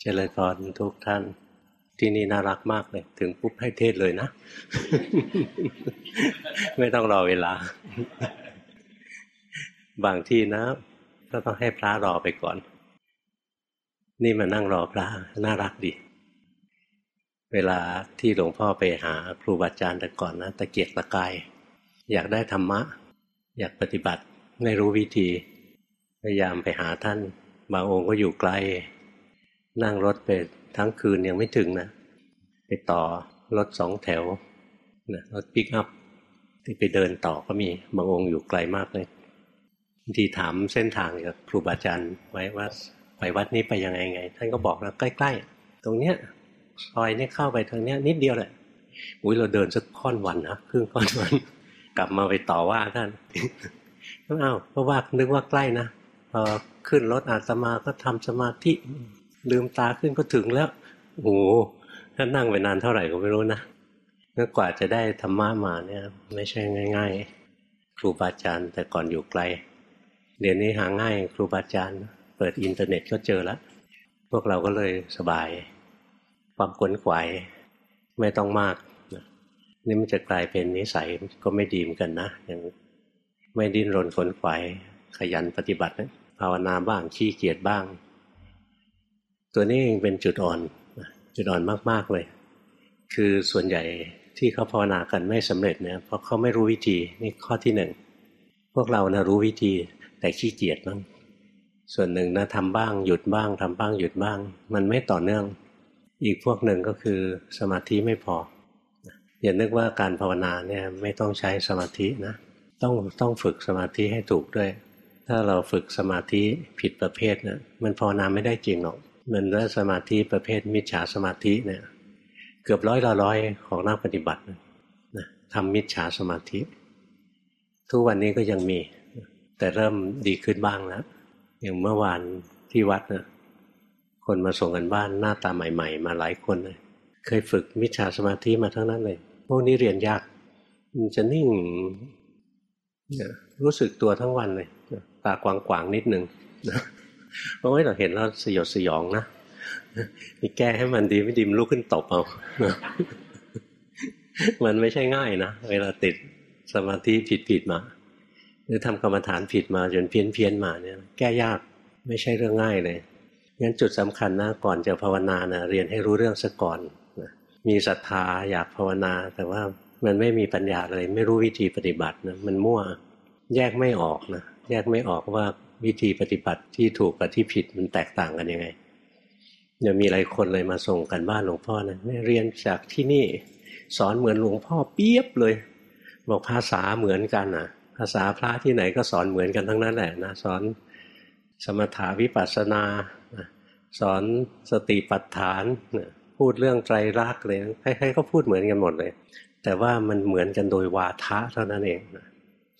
เจริญพรทุกท่าน ที่นี่น่ารักมากเลย ถึงปุ๊บให้เทศเลยนะ ไม่ต้องรอเวลา บางที่นะ ก็ต้องให้พระรอไปก่อน นี่มานั่งรอพระ น่ารักดี เวลาที่หลวงพ่อไปหาครูบาอาจารย์แต่ก่อนนะตะเกียกตะกายอยากได้ธรรมะ อยากปฏิบัติไม่รู้วิธี พยายามไปหาท่าน บางองค์ก็อยู่ไกล นั่งรถไปทั้งคืนยังไม่ถึงนะ ไปต่อรถสองแถวนะรถปิกอัพที่ไปเดินต่อก็มีบางองค์อยู่ไกลมากเลยทีถามเส้นทางกับครูบาอาจารย์ไว้ว่าไปวัดนี้ไปยังไงไง ท่านก็บอกนะใกล้ ๆ ตรงเนี้ยซอยนี้เข้าไปทางเนี้ยนิดเดียวแหละอุ้ยเราเดินสักค่อนวันนะครึ่งค่อนวัน กลับมาไปต่อว่าท่านอ้าวเพราะว่านึกว่าใกล้นะพอขึ้นรถอาตมาก็ทำสมาธิ ลืมตาขึ้นก็ถึงแล้วโอ้โหถ้านั่งไปนานเท่าไหร่ก็ไม่รู้นะเมื่อกว่าจะได้ธรรมะมาเนี่ย ไม่ใช่ง่าย ๆ ครูบาอาจารย์แต่ก่อนอยู่ไกลเดี๋ยวนี้หาง่ายครูบาอาจารย์เปิดอินเทอร์เน็ตก็เจอแล้วพวกเราก็เลยสบาย ความขวนขวายไม่ต้องมากนี่มันจะกลายเป็นนิสัยก็ไม่ดีเหมือนกันนะอย่างไม่ดิ้นรนขนขวายขยันปฏิบัติภาวนาบ้างขี้เกียจบ้าง ตัวนี้เองเป็นจุดอ่อนจุดอ่อนมาก ๆ เลย คือส่วนใหญ่ที่เขาภาวนากันไม่สำเร็จเนี่ยเพราะเขาไม่รู้วิธีนี่ข้อที่หนึ่งพวกเรานะรู้วิธีแต่ขี้เกียจบ้างส่วนหนึ่งนะทำบ้างหยุดบ้างทำบ้างหยุดบ้าง มันไม่ต่อเนื่อง อีกพวกหนึ่งก็คือสมาธิไม่พอ อย่านึกว่าการภาวนาเนี่ยไม่ต้องใช้สมาธินะต้องต้องฝึกสมาธิให้ถูกด้วย ถ้าเราฝึกสมาธิผิดประเภทเนะี่ยมันภาวนาไม่ได้จริงหรอก มันได้สมาธิประเภทมิจฉาสมาธิเนี่ย เกือบร้อยละร้อยของนักปฏิบัตินะทำมิจฉาสมาธิ ทุกวันนี้ก็ยังมี แต่เริ่มดีขึ้นบ้างแล้วอย่างเมื่อวานที่วัดนะคนมาส่งกันบ้านหน้าตาใหม่ ๆ มาหลายคนเลยเคยฝึกมิจฉาสมาธิมาทั้งนั้นเลยพวกนี้เรียนยากมันจะนิ่งรู้สึกตัวทั้งวันเลยตากวางๆนิดนึง เพราะว่าเราเห็นแล้วสยดสยองนะมีแก้ให้มันดีไม่ดีมันลุกขึ้นตบเอามันไม่ใช่ง่ายนะเวลาติดสมาธิผิดผิดมาหรือทำกรรมฐานผิดมาจนเพี้ยนเพียนมาเนี่ย แก้ยากไม่ใช่เรื่องง่ายเลยงั้นจุดสำคัญนะก่อนจะภาวนานะเรียนให้รู้เรื่องซะก่อนมีศรัทธาอยากภาวนา แต่ว่ามันไม่มีปัญญาเลย ไม่รู้วิธีปฏิบัตินะมันมั่วแยกไม่ออกนะแยกไม่ออกว่า วิธีปฏิบัติที่ถูกกับที่ผิดมันแตกต่างกันยังไงจะมีหลายคนเลยมาส่งกันบ้านหลวงพ่อนะเรียนจากที่นี่ สอนเหมือนหลวงพ่อเปียบเลย บอกภาษาเหมือนกันนะภาษาพระที่ไหนก็สอนเหมือนกันทั้งนั้นแหละนะสอนสมถาวิปัสสนาสอนสติปัฏฐานพูดเรื่องไตรลักษณ์เลยใครๆก็พูดเหมือนกันหมดเลย แต่ว่ามันเหมือนกันโดยวาทะเท่านั้นเอง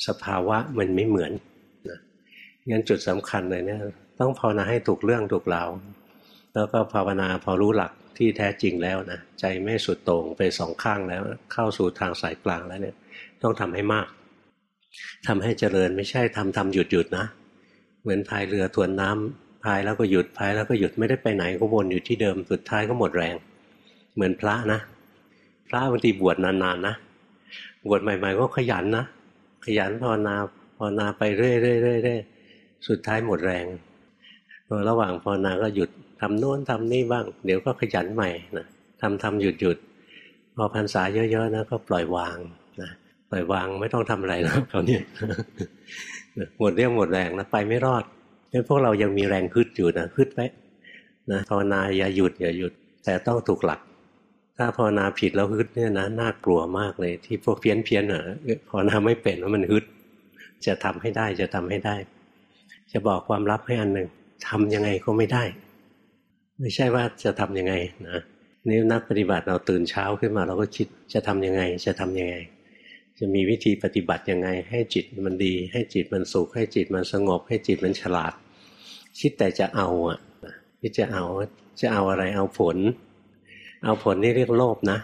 สภาวะมันไม่เหมือน งั้นจุดสำคัญเลยเนี่ยต้องภาวนาให้ถูกเรื่องถูกราวแล้วก็ภาวนาพอรู้หลักที่แท้จริงแล้วนะใจไม่สุดโต่งไปสองข้างแล้ว เข้าสู่ทางสายกลางแล้วเนี่ย ต้องทำให้มากทำให้เจริญไม่ใช่ทำทำหยุดหยุดนะ เหมือนพายเรือทวนน้ำพายแล้วก็หยุดพายแล้วก็หยุดไม่ได้ไปไหนก็วนอยู่ที่เดิมสุดท้ายก็หมดแรง เหมือนพระนะ พระบางทีบวชนานๆนะบวชใหม่ ๆ ก็ขยันนะขยันภาวนาภาวนาไปเรื่อยๆ สุดท้ายหมดแรงระหว่างภาวนาก็หยุดทำโน้นทำนี่บ้าง เดี๋ยวก็ขยันใหม่นะทำทำหยุดหยุดพอพรรษาเยอะๆนะก็ปล่อยวางนะปล่อยวางไม่ต้องทำอะไรแล้วเขาเนี่ยหมดเรี่ยวหมดแรงนะไปไม่รอดเพราะพวกเรายังมีแรงฮึดอยู่นะฮึดไว้นะภาวนาอย่าหยุดอย่าหยุด แต่ต้องถูกหลัก ถ้าภาวนาผิดแล้วฮึดเนี่ยนะน่ากลัวมากเลย ที่พวกเพี้ยนเพี้ยนอะภาวนาไม่เป็นว่ามันฮึด จะทำให้ได้จะทำให้ได้ จะบอกความลับให้อันหนึ่งทำยังไงก็ไม่ได้ ไม่ใช่ว่าจะทํำยังไงนะนี่นักปฏิบัติเราตื่นเช้าขึ้นมา เราก็คิดจะทํำยังไง จะทํำยังไง จะมีวิธีปฏิบัติยังไง ให้จิตมันดี ให้จิตมันสุขให้จิตมันสงบ ให้จิตมันฉลาด คิดแต่จะเอาอะคิดจะเอาจะเอาอะไรเอาผล เอาผลนี่เรียกโลภนะ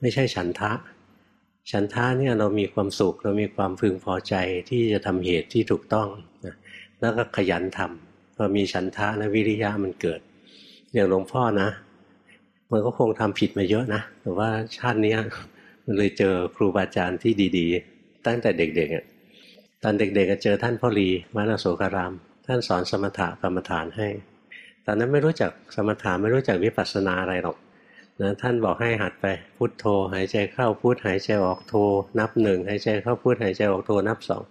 ไม่ใช่ฉันทะ ฉันทะเนี่ยเรามีความสุขเรามีความพึงพอใจที่จะทำเหตุที่ถูกต้อง แล้วก็ขยันทำพอมีฉันทะนะวิริยะมันเกิด อย่างหลวงพ่อนะ มันก็คงทำผิดมาเยอะนะ แต่ว่าชาตินี้มันเลยเจอครูบาอาจารย์ที่ดีๆ ตั้งแต่เด็กๆตอนเด็กๆเจอท่านพ่อรีมานาโสการาม ท่านสอนสมถะกรรมฐานให้ ตอนนั้นไม่รู้จักสมถะไม่รู้จักวิปัสสนาอะไรหรอกนะท่านบอกให้หัดไปพุทโธ หายใจเข้าพุทหายใจออกโธนับหนึ่งหายใจเข้าพุทหายใจออกโธนับสอง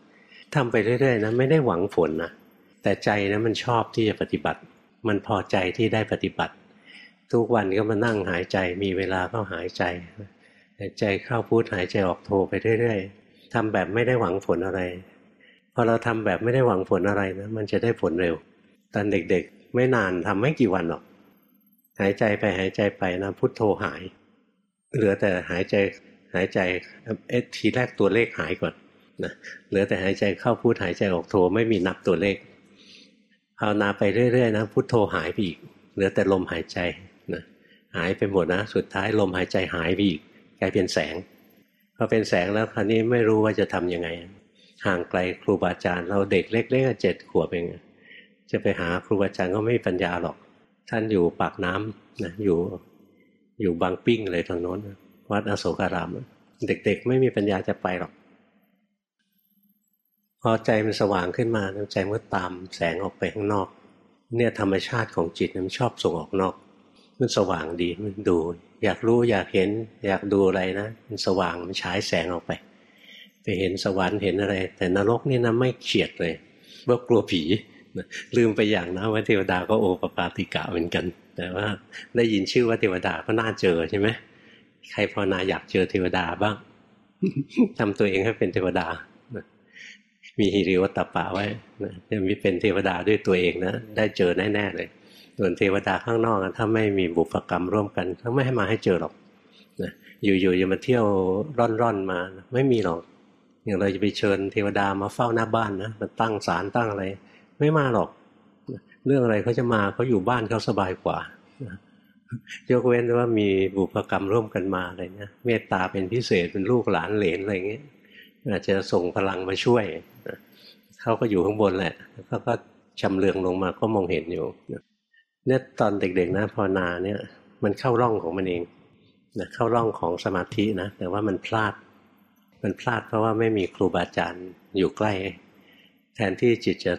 ทำไปเรื่อยๆนะไม่ได้หวังผลนะ แต่ใจนะมันชอบที่จะปฏิบัติ มันพอใจที่ได้ปฏิบัติ ทุกวันก็มานั่งหายใจมีเวลาก็หายใจหายใจเข้าพุทหายใจออกโธไปเรื่อยๆทำแบบไม่ได้หวังผลอะไรพอเราทำแบบไม่ได้หวังผลอะไรนะมันจะได้ผลเร็วตอนเด็กๆ ไม่นานทำไม่กี่วันหรอก หายใจไปหายใจไปนะพุทโธหาย เหลือแต่หายใจหายใจเอ๊ะทีแรกตัวเลขหายก่อนนะเหลือแต่หายใจเข้าพุทหายใจออกโธไม่มีนับตัวเลข ภาวนาไปเรื่อยๆนะพุทโธหายไปอีกเหลือแต่ลมหายใจนะหายไปหมดนะ สุดท้ายลมหายใจหายไปอีกกลายเป็นแสงพอเป็นแสงแล้วคราวนี้ไม่รู้ว่าจะทํำยังไง ห่างไกลครูบาอาจารย์ เราเด็กเล็กๆเจ็ดขวบเองจะไปหาครูบาอาจารย์ก็ไม่มีปัญญาหรอก ท่านอยู่ปากน้ำนะอยู่อยู่บางปิ้งเลยทางโน้น วัดอโศการาม เด็กๆ ไม่มีปัญญาจะไปหรอก พอใจมันสว่างขึ้นมาใจมันตามแสงออกไปข้างนอก เนี่ยธรรมชาติของจิตมันชอบส่งออกนอก มันสว่างดีมันดู อยากรู้อยากเห็น อยากดูอะไรนะ มันสว่างมันฉายแสงออกไป ไปเห็นสวรรค์เห็นอะไร แต่นรกนี่นะไม่เฉียดเลยเพรากลัวผีลืมไปอย่างนะว่าเทวดาก็โอปปาติกะเหมือนกัน แต่ว่าได้ยินชื่อว่าเทวดาก็น่าเจอใช่ไหมใครภาวนาอยากเจอเทวดาบ้างทำตัวเองให้เป็นเทวดา มีฮิริวตปะไว้จะมีเป็นเทวดาด้วยตัวเองนะ ได้เจอแน่ๆเลย ส่วนเทวดาข้างนอกถ้าไม่มีบุพกรรมร่วมกันเขาไม่ให้มาให้เจอหรอกอยู่ๆจะมาเที่ยวร่อนๆมา ไม่มีหรอก อย่างเราจะไปเชิญเทวดามาเฝ้าหน้าบ้านนะมาตั้งศาลตั้งอะไร ไม่มาหรอก เรื่องอะไรเขาจะมาเขาอยู่บ้านเขาสบายกว่ายกเว้นว่ามีบุพกรรมร่วมกันมาอะไรเงี้ยเมตตาเป็นพิเศษเป็นลูกหลานเหลนอะไรเงี้ย อาจจะส่งพลังมาช่วย เขาก็อยู่ข้างบนแหละเขาก็ชำเลืองลงมาก็มองเห็นอยู่เนี่ยตอนเด็กๆนะภาวนาเนี่ยมันเข้าร่องของมันเองนะเข้าร่องของสมาธินะแต่ว่ามันพลาด มันพลาดเพราะว่าไม่มีครูบาอาจารย์อยู่ใกล้ แทนที่จิตจะ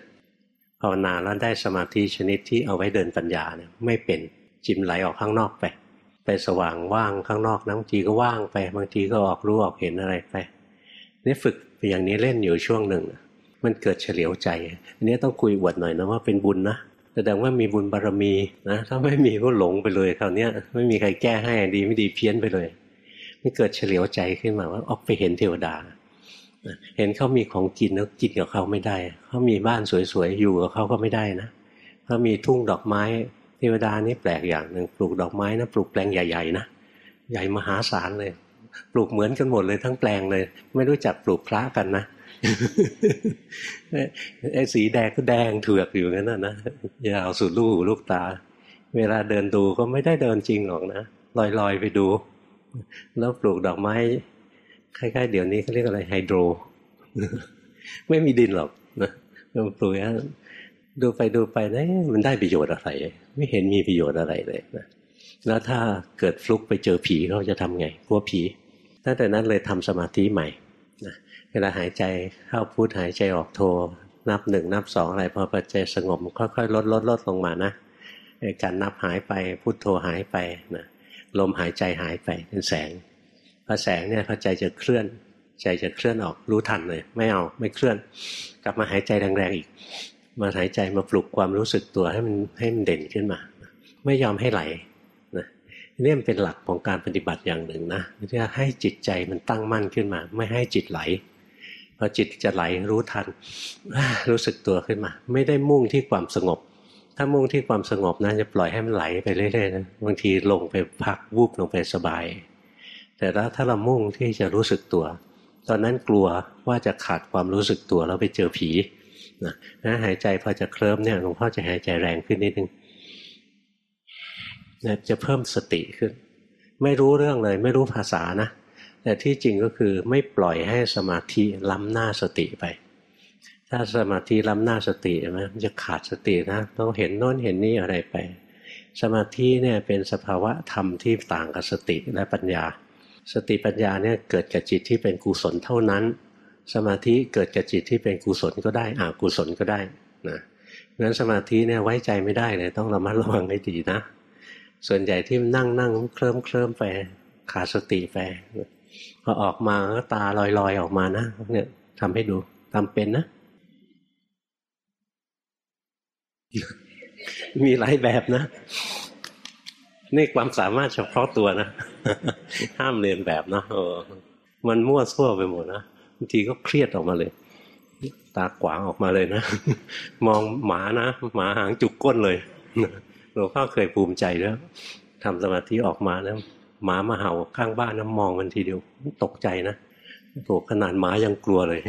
ภาวนาแล้วได้สมาธิชนิดที่เอาไว้เดินปัญญาเนี่ยไม่เป็นจิมไหลออกข้างนอกไป ไปสว่างว่างข้างนอกนะบางทีก็ว่างไป บางทีก็ออกรู้ออกเห็นอะไรไป นี่ฝึกอย่างนี้เล่นอยู่ช่วงหนึ่ง มันเกิดเฉลียวใจ อันนี้ต้องคุยอวดหน่อยนะว่าเป็นบุญนะแสดงว่ามีบุญบารรมีนะถ้าไม่มีก็หลงไปเลยคราวนี้ไม่มีใครแก้ให้ดีไม่ดีเพี้ยนไปเลยมันเกิดเฉลียวใจขึ้นมาว่าออกไปเห็นเทวดา เห็นเขามีของกินแล้วกินกับเขาไม่ได้เขามีบ้านสวยๆอยู่กับเขาก็ไม่ได้นะเขามีทุ่งดอกไม้เทวดานี่แปลกอย่างหนึ่งปลูกดอกไม้นะปลูกแปลงใหญ่ๆนะใหญ่มหาศาลเลย ปลูกเหมือนกันหมดเลยทั้งแปลงเลย ไม่รู้จักปลูกพระกันนะไอ้สีแดงก็แดงเถือกอยู่งั้นนะนะยาวสุดลูกหูลูกตา เวลาเดินดูก็ไม่ได้เดินจริงหรอกนะลอยๆไปดู แล้วปลูกดอกไม้คล้ายๆเดี๋ยวนี้เขาเรียกอะไรไฮโดร ไม่มีดินหรอกนะปลูกดูไปดูไปนะมันได้ประโยชน์อะไร ไม่เห็นมีประโยชน์อะไรเลยนะแล้วถ้าเกิดฟลุกไปเจอผีเขาจะทำไง กลัวผี ตั้งแต่นั้นเลยทำสมาธิใหม่นะเวลาหายใจเข้าพุทหายใจออกโทนับหนึ่งนับสองอะไรพอปัจจัยสงบค่อยๆลดลดลดลงมานะการนับหายไปพุทโธหายไปนะลมหายใจหายไปเป็นแสงพอแสงเนี่ยพอใจจะเคลื่อน ใจจะเคลื่อนออกรู้ทันเลย ไม่เอาไม่เคลื่อน กลับมาหายใจแรงๆอีก มาหายใจมาปลุกความรู้สึกตัวให้มันให้มันเด่นขึ้นมา ไม่ยอมให้ไหล นะนี่มันเป็นหลักของการปฏิบัติอย่างหนึ่งนะที่จะให้จิตใจมันตั้งมั่นขึ้นมา ไม่ให้จิตไหลพอจิตจะไหลรู้ทันรู้สึกตัวขึ้นมา ไม่ได้มุ่งที่ความสงบ ถ้ามุ่งที่ความสงบนะจะปล่อยให้มันไหลไปเรื่อยๆนะบางทีลงไปพักวูบลงไปสบาย แต่ถ้าเรามุ่งที่จะรู้สึกตัว ตอนนั้นกลัวว่าจะขาดความรู้สึกตัวแล้วไปเจอผีนะนะหายใจพอจะเคลิ้มเนี่ยหลวงพ่อจะหายใจแรงขึ้นนิดนึง นะจะเพิ่มสติขึ้น ไม่รู้เรื่องเลยไม่รู้ภาษานะ แต่ที่จริงก็คือไม่ปล่อยให้สมาธิล้ำหน้าสติไป ถ้าสมาธิล้ำหน้าสติมันจะขาดสตินะต้องเห็นโน้นเห็นนี่อะไรไป สมาธิเนี่ยเป็นสภาวะธรรมที่ต่างกับสติและปัญญา สติปัญญาเนี่ยเกิดกับจิตที่เป็นกุศลเท่านั้น สมาธิเกิดกับจิตที่เป็นกุศลก็ได้อากุศลก็ได้นะงั้นสมาธิเนี่ยไว้ใจไม่ได้เลยต้องระมัดระวังให้ดีนะ ส่วนใหญ่ที่นั่งนั่งเคลิ้มเคลิ้มไปขาดสติไปพอออกมาก็ตาลอยลอยออกมานะเนี่ยทำให้ดูทำเป็นนะ มีหลายแบบนะ นี่ความสามารถเฉพาะตัวนะ ห้ามเรียนแบบนะเออมันมั่วซั่วไปหมดนะบางทีก็เครียดออกมาเลย ตาขวางออกมาเลยนะ มองหมานะ หมาหางจุกก้นเลย หลวงพ่อเคยภูมิใจแล้วทำสมาธิออกมาแล้วหมามาเห่าข้างบ้านน้ำมองมันทีเดียวตกใจนะโถขนาดหมายังกลัวเลย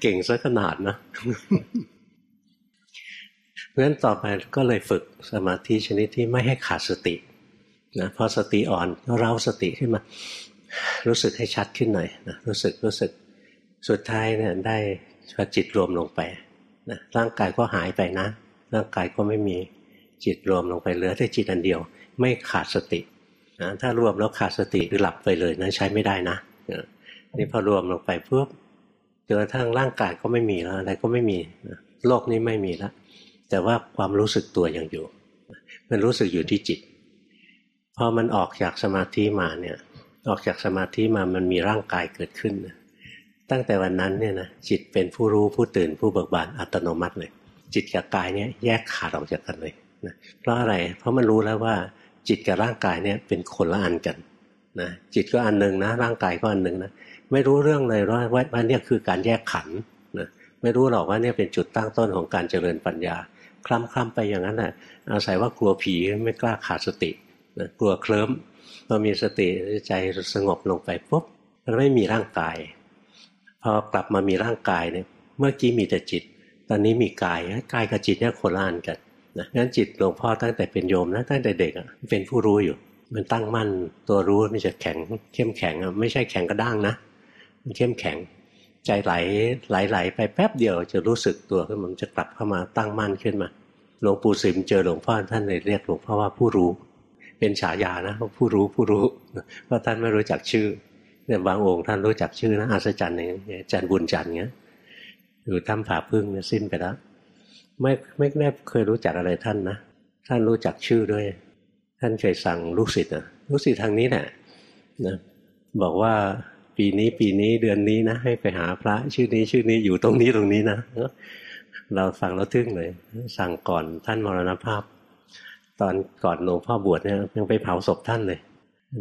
เก่งซะขนาดนะเพราะฉะนั้นต่อไปก็เลยฝึกสมาธิชนิดที่ไม่ให้ขาดสตินะพอสติอ่อนก็เร้าสติขึ้นมา รู้สึกให้ชัดขึ้นหน่อยนะรู้สึกรู้สึกสุดท้ายเนี่ยได้พอจิตรวมลงไปนะร่างกายก็หายไปนะ ร่างกายก็ไม่มี จิตรวมลงไปเหลือแต่จิตอันเดียว ไม่ขาดสตินะถ้ารวมแล้วขาดสติหรือหลับไปเลยนะใช้ไม่ได้นะนี่พอรวมลงไปปุ๊บจนกระทั่งร่างกายก็ไม่มีแล้วอะไรก็ไม่มีโลกนี้ไม่มีแล้วแต่ว่าความรู้สึกตัวยังอยู่ มันรู้สึกอยู่ที่จิตพอมันออกจากสมาธิมาเนี่ย ออกจากสมาธิมามันมีร่างกายเกิดขึ้น ตั้งแต่วันนั้นเนี่ยนะจิตเป็นผู้รู้ผู้ตื่นผู้เบิกบานอัตโนมัติเลย จิตกับกายเนี่ยแยกขาดออกจากกันเลย นะเพราะอะไร เพราะมันรู้แล้วว่า จิตกับร่างกายเนี่ยเป็นคนละอันกันนะจิตก็อันหนึ่งนะร่างกายก็อันหนึ่งนะไม่รู้เรื่องเลยว่าว่าเนี่ยคือการแยกขันนะไม่รู้หรอกว่าเนี่ยเป็นจุดตั้งต้นของการเจริญปัญญา คล้ำคลำไปอย่างนั้นแหละอาศัยว่ากลัวผีไม่กล้าขาดสตินะกลัวเคลิ้มพอมีสติใจสงบลงไปปุ๊บมันไม่มีร่างกาย พอกลับมามีร่างกายเนี่ยเมื่อกี้มีแต่จิต ตอนนี้มีกายกายกับจิตเนี่ยคนละอันกัน นะงั้นจิตหลวงพ่อตั้งแต่เป็นโยมนะตั้งแต่เด็กเป็นผู้รู้อยู่ มันตั้งมั่นตัวรู้มันจะแข็งเข้มแข็งไม่ใช่แข็งกระด้างนะมันเข้มแข็งใจไหลไหลไหลไปแป๊บเดียวจะรู้สึกตัวขึ้นมันจะกลับเข้ามาตั้งมั่นขึ้นมาหลวงปู่สิมเจอหลวงพ่อท่านเลยเรียกหลวงพ่อว่าผู้รู้ เป็นฉายานะผู้รู้ผู้รู้เพราะท่านไม่รู้จักชื่อเนี่ยบางองค์ท่านรู้จักชื่อนะอัศจรรย์อย่างเงี้ยจันบุญจันทร์เงี้ยอยู่ถ้ำผาพึ่งเนี่ยสิ้นไปแล้ว ไม่ไม่แน่เคยรู้จักอะไรท่านนะ ท่านรู้จักชื่อด้วย ท่านเคยสั่งลูกศิษย์นะลูกศิษย์ทางนี้แหละนะบอกว่าปีนี้ปีนี้เดือนนี้นะ ให้ไปหาพระชื่อนี้ชื่อนี้อยู่ตรงนี้ตรงนี้นะเราฟังแล้วทึ่งเลย สั่งก่อนท่านมรณภาพ ตอนก่อนหลวงพ่อบวชเนี่ยยังไปเผาศพท่านเลย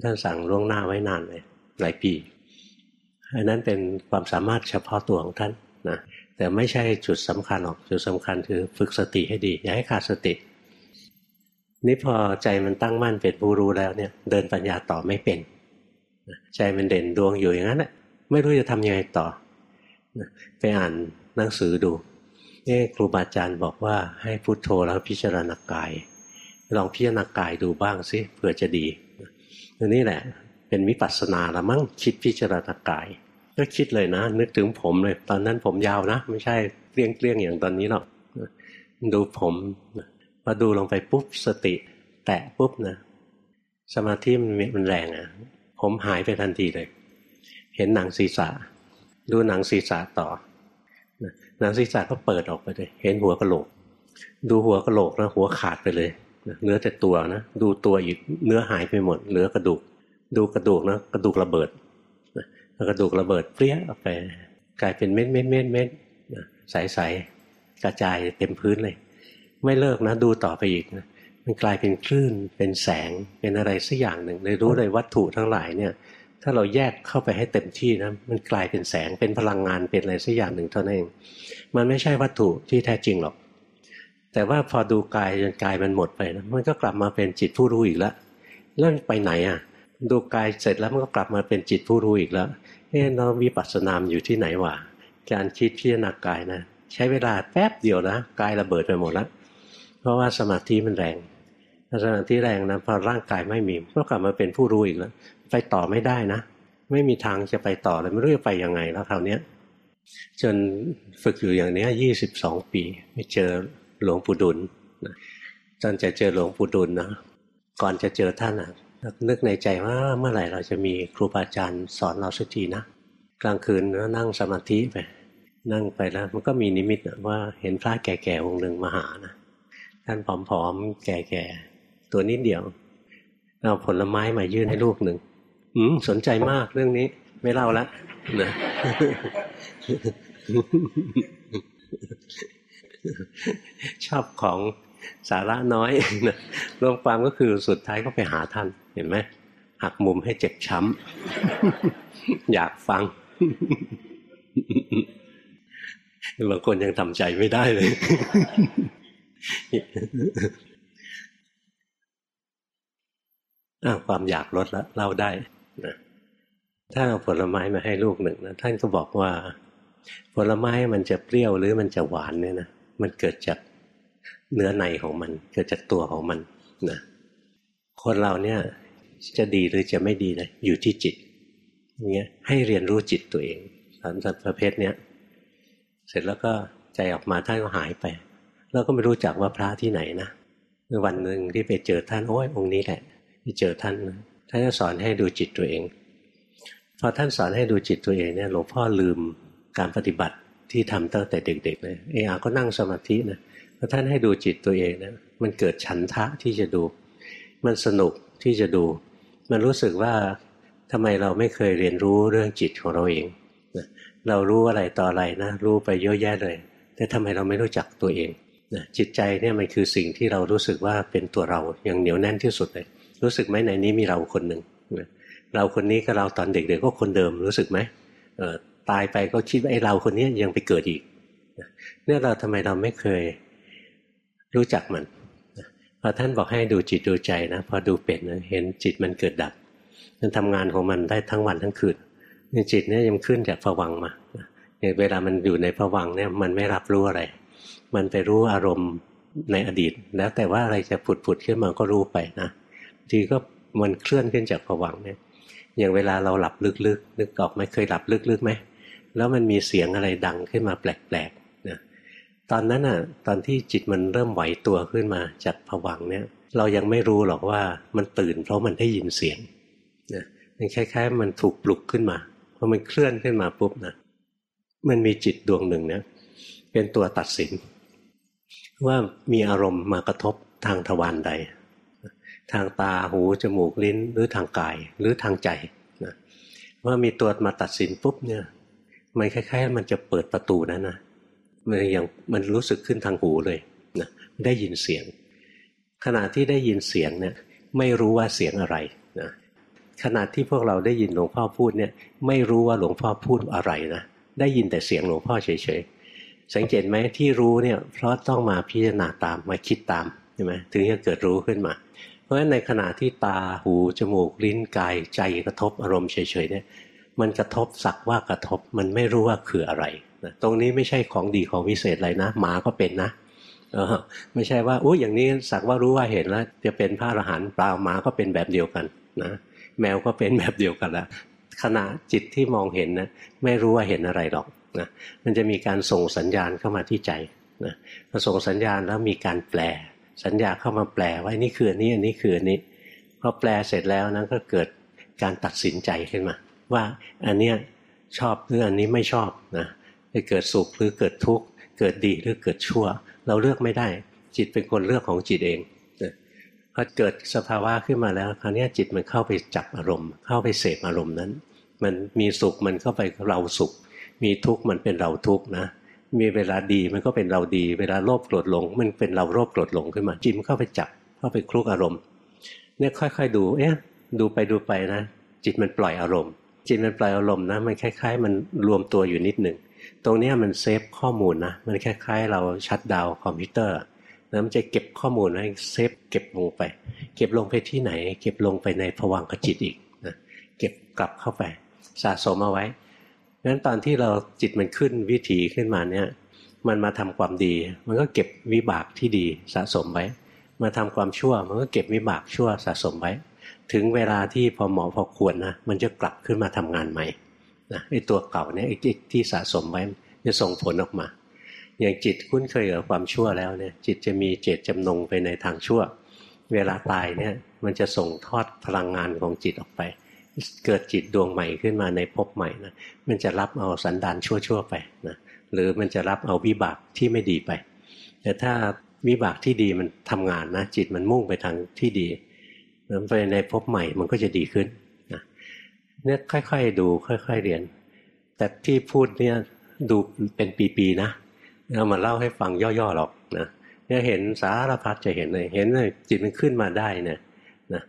ท่านสั่งล่วงหน้าไว้นานเลยหลายปีอันนั้นเป็นความสามารถเฉพาะตัวของท่านนะ แต่ไม่ใช่จุดสำคัญหรอกจุดสำคัญคือฝึกสติให้ดี อย่าให้ขาดสติ นี่พอใจมันตั้งมั่นเป็นผู้รู้แล้วเนี่ย เดินปัญญาต่อไม่เป็นใจมันเด่นดวงอยู่อย่างนั้นแหละไม่รู้จะทำยังไงต่อไปอ่านหนังสือดูเอ๊ครูบาอาจารย์บอกว่าให้พุโทโธแล้วพิจารณากาย ลองพิจารณากายดูบ้างสิเผื่อจะดีนี่แหละ เป็นมิปัสสนาละมั้งคิดพิจารณากาย ก็คิดเลยนะ นึกถึงผมเลย ตอนนั้นผมยาวนะ ไม่ใช่เกลี้ยงเกลี้ยงอย่างตอนนี้หรอกดูผมพอดูลงไปปุ๊บสติ แตะปุ๊บนะสมาธิมันมันแรงอะ่ะ ผมหายไปทันทีเลย เห็นหนังศีรษะ ดูหนังศีรษะต่อหนังศีรษะก็เปิดออกไปเลย เห็นหัวกะโหลก ดูหัวกะโหลกแล้วหัวขาดไปเลยเนื้อแต่ตัวนะ ดูตัวอีกเนื้อหายไปหมด เหลือกระดูก ดูกระดูกนะกระดูกระเบิด กระดูกระเบิดเปรี้ยออกไป กลายเป็นเม็ดเม็ดเม็ดเม็ดใสใสกระจายเต็มพื้นเลย ไม่เลิกนะดูต่อไปอีกนะมันกลายเป็นคลื่นเป็นแสงเป็นอะไรสักอย่างหนึ่งเลยรู้เลยวัตถุทั้งหลายเนี่ย ถ้าเราแยกเข้าไปให้เต็มที่นะมันกลายเป็นแสงเป็นพลังงานเป็นอะไรสักอย่างหนึ่งเท่านั้นเอง มันไม่ใช่วัตถุที่แท้จริงหรอก แต่ว่าพอดูกายจนกายมันหมดไปนะมันก็กลับมาเป็นจิตผู้รู้อีกแล้วแล้วไปไหนอะดูกายเสร็จแล้วมันก็กลับมาเป็นจิตผู้รู้อีกแล้ว อ๊ะเราวิปัสสนามอยู่ที่ไหนวะการคิดพิจารณากายนะ ใช้เวลาแป๊บเดียวนะกายระเบิดไปหมดแล้วเพราะว่าสมาธิมันแรงถ้าสมาธิแรงนะพอร่างกายไม่มีก็กลับมาเป็นผู้รู้อีกแล้ว ไปต่อไม่ได้นะ ไม่มีทางจะไปต่อเลยไม่รู้จะไปยังไงแล้วคราวนี้จนฝึกอยู่อย่างนี้ยี่สิบสองปีไปเจอหลวงปู่ดุลตอนจะเจอหลวงปู่ดุลนะก่อนจะเจอท่านอะ นึกในใจว่าเมื่อไหร่เราจะมีครูบาอาจารย์สอนเราสักทีนะกลางคืนแล้วนั่งสมาธิไปนั่งไปแล้วมันก็มีนิมิตว่าเห็นพระแก่ๆองค์หนึ่งมาหานะท่านผอมๆแก่ๆตัวนิดเดียวเอาผลไม้มายื่นให้ลูกหนึ่งอืมสนใจมากเรื่องนี้ ไม่เล่าละนะชอบของ สาระน้อยนะรวมความก็คือสุดท้ายก็ไปหาท่านเห็นไหมหักมุมให้เจ็บช้ำอยากฟังบางคนยังทำใจไม่ได้เลย ความอยากลดแล้วเล่าได้นะถ้าเอาผลไม้มาให้ลูกหนึ่งนะท่านก็บอกว่า ผลไม้มันจะเปรี้ยวหรือมันจะหวานเนี่ยนะมันเกิดจาก เนื้อในของมัน เกิดจากตัวของมันนะคนเราเนี่ยจะดีหรือจะไม่ดีนะอยู่ที่จิตอย่างเงี้ยให้เรียนรู้จิตตัวเองสารสัตประเภทเนี้ยเสร็จแล้วก็ใจออกมาท่านก็หายไป แล้วก็ไม่รู้จักว่าพระที่ไหนนะเมื่อวันหนึ่งที่ไปเจอท่านโอ้ยองค์นี้แหละไปเจอท่านท่านก็สอนให้ดูจิตตัวเองพอท่านสอนให้ดูจิตตัวเองเนี่ยหลวงพ่อลืมการปฏิบัติที่ทำตั้งแต่เด็กๆเลยเออาก็นั่งสมาธินะ พอท่านให้ดูจิตตัวเองนะมันเกิดฉันทะที่จะดู มันสนุกที่จะดู มันรู้สึกว่าทำไมเราไม่เคยเรียนรู้เรื่องจิตของเราเองเรารู้อะไรต่ออะไรนะรู้ไปเยอะแยะเลย แต่ทำไมเราไม่รู้จักตัวเองนะจิตใจเนี่ยมันคือสิ่งที่เรารู้สึกว่าเป็นตัวเราอย่างเหนียวแน่นที่สุดเลย รู้สึกไหมในนี้มีเราคนหนึ่งเราคนนี้กับเราตอนเด็กๆก็คนเดิมรู้สึกไหมตายไปก็คิดว่าไอ้เราคนนี้ยังไปเกิดอีกเนี่ยเราทำไมเราไม่เคย รู้จักมันพอท่านบอกให้ดูจิตดูใจนะพอดูเป็นเห็นจิตมันเกิดดับมันทำงานของมันได้ทั้งวันทั้งคืนจิตเนี่ยยังขึ้นจากผวังมาอย่างเวลามันอยู่ในผวังเนี่ยมันไม่รับรู้อะไร มันไปรู้อารมณ์ในอดีต แล้วแต่ว่าอะไรจะผุดผุดขึ้นมาก็รู้ไปนะทีก็มันเคลื่อนขึ้นจากผวังเนี่ยอย่างเวลาเราหลับลึกๆนึกออกไหมเคยหลับลึกๆไหมแล้วมันมีเสียงอะไรดังขึ้นมาแปลก ตอนนั้นอะ ตอนที่จิตมันเริ่มไหวตัวขึ้นมาจากผวังเนี่ย เรายังไม่รู้หรอกว่ามันตื่น เพราะมันได้ยินเสียงนะมันคล้ายๆ มันถูกปลุกขึ้นมาพอมันเคลื่อนขึ้นมาปุ๊บนะมันมีจิตดวงหนึ่งเนี่ยเป็นตัวตัดสิน ว่ามีอารมณ์มากระทบทางทวารใด ทางตาหูจมูกลิ้นหรือทางกายหรือทางใจนะว่ามีตัวมาตัดสินปุ๊บเนี่ยมันคล้ายๆ มันจะเปิดประตูนั้นนะ มันยังมันรู้สึกขึ้นทางหูเลยนะได้ยินเสียง ขณะที่ได้ยินเสียงเนี่ยไม่รู้ว่าเสียงอะไรนะขณะที่พวกเราได้ยินหลวงพ่อพูดเนี่ยไม่รู้ว่าหลวงพ่อพูดอะไรนะได้ยินแต่เสียงหลวงพ่อเฉยๆสังเกตไหมที่รู้เนี่ยเพราะต้องมาพิจารณาตามมาคิดตามใช่ไหมถึงจะเกิดรู้ขึ้นมา เพราะฉะนั้นในขณะที่ตาหูจมูกลิ้นกายใจกระทบอารมณ์เฉยๆเนี่ยมันกระทบสักว่ากระทบมันไม่รู้ว่าคืออะไร ตรงนี้ไม่ใช่ของดีของวิเศษอะไรนะหมาก็เป็นนะเออไม่ใช่ว่าอุ้ยอย่างนี้สักว่ารู้ว่าเห็นแล้ว จะเป็นพระอรหันต์เปล่าหมาก็เป็นแบบเดียวกันนะแมวก็เป็นแบบเดียวกันล้วขณะจิตที่มองเห็นนะไม่รู้ว่าเห็นอะไรหรอกนะมันจะมีการส่งสัญญาณเข้ามาที่ใจนะพอส่งสัญญาณแล้วมีการแปล สัญญาเข้ามาแปลว่านี่คืออันนี้อันนี้คืออันนี้พอแปลเสร็จแล้วนั้นก็เกิดการตัดสินใจขึ้นมา ว่าอันเนี้ยชอบหรืออันนี้ไม่ชอบนะ จะเกิดสุขหรือเกิดทุกข์เกิดดีหรือเกิดชั่ว เราเลือกไม่ได้ จิตเป็นคนเลือกของจิตเองพอเกิดสภาวะขึ้นมาแล้วคราวนี้จิตมันเข้าไปจับอารมณ์ เข้าไปเสพอารมณ์นั้น มันมีสุขมันเข้าไปเราสุข มีทุกข์มันเป็นเราทุกข์นะมีเวลาดีมันก็เป็นเราดี เวลาโลภโกรธหลง มันเป็นเราโลภโกรธหลงขึ้นมาจิตมันเข้าไปจับเข้าไปคลุกอารมณ์เนี่ยค่อยๆดูเอ๊ะดูไปดูไปนะ จิตมันปล่อยอารมณ์ จิตมันปล่อยอารมณ์นะมันคล้าย ๆ มันรวมตัวอยู่นิดหนึ่ง ตรงนี้มัน save ข้อมูลนะ มันคล้ายๆ เรา shut down คอมพิวเตอร์แล้วมันจะเก็บข้อมูลให้ save เก็บลงไป เก็บลงไปที่ไหน เก็บลงไปในภวังคจิตอีกนะเก็บกลับเข้าไป สะสมเอาไว้งั้นตอนที่เราจิตมันขึ้นวิถีขึ้นมาเนี่ยมันมาทำความดี มันก็เก็บวิบากที่ดีสะสมไว้ มาทำความชั่ว มันก็เก็บวิบากชั่วสะสมไว้ ถึงเวลาที่พอเหมาะพอควรนะ มันจะกลับขึ้นมาทำงานใหม่ นะไอ้ตัวเก่าเนี่ยไอ้ที่สะสมไว้จะส่งผลออกมา อย่างจิตคุ้นเคยกับความชั่วแล้วเนี่ย จิตจะมีเจตจำนงไปในทางชั่ว เวลาตายเนี่ย มันจะส่งทอดพลังงานของจิตออกไป เกิดจิตดวงใหม่ขึ้นมาในภพใหม่นะมันจะรับเอาสันดานชั่วๆไปนะหรือมันจะรับเอาวิบากที่ไม่ดีไป แต่ถ้าวิบากที่ดีมันทำงานนะจิตมันมุ่งไปทางที่ดีแล้วไปในภพใหม่มันก็จะดีขึ้น เนี่ยค่อยๆ ดูค่อยๆเรียน แต่ที่พูดเนี่ยดูเป็นปีๆนะเอามาเล่าให้ฟังย่อๆหรอกนะเนี่ยเห็นสารพัดจะเห็นเลยเห็นเลยจิตมันขึ้นมาได้เนี่ยนะ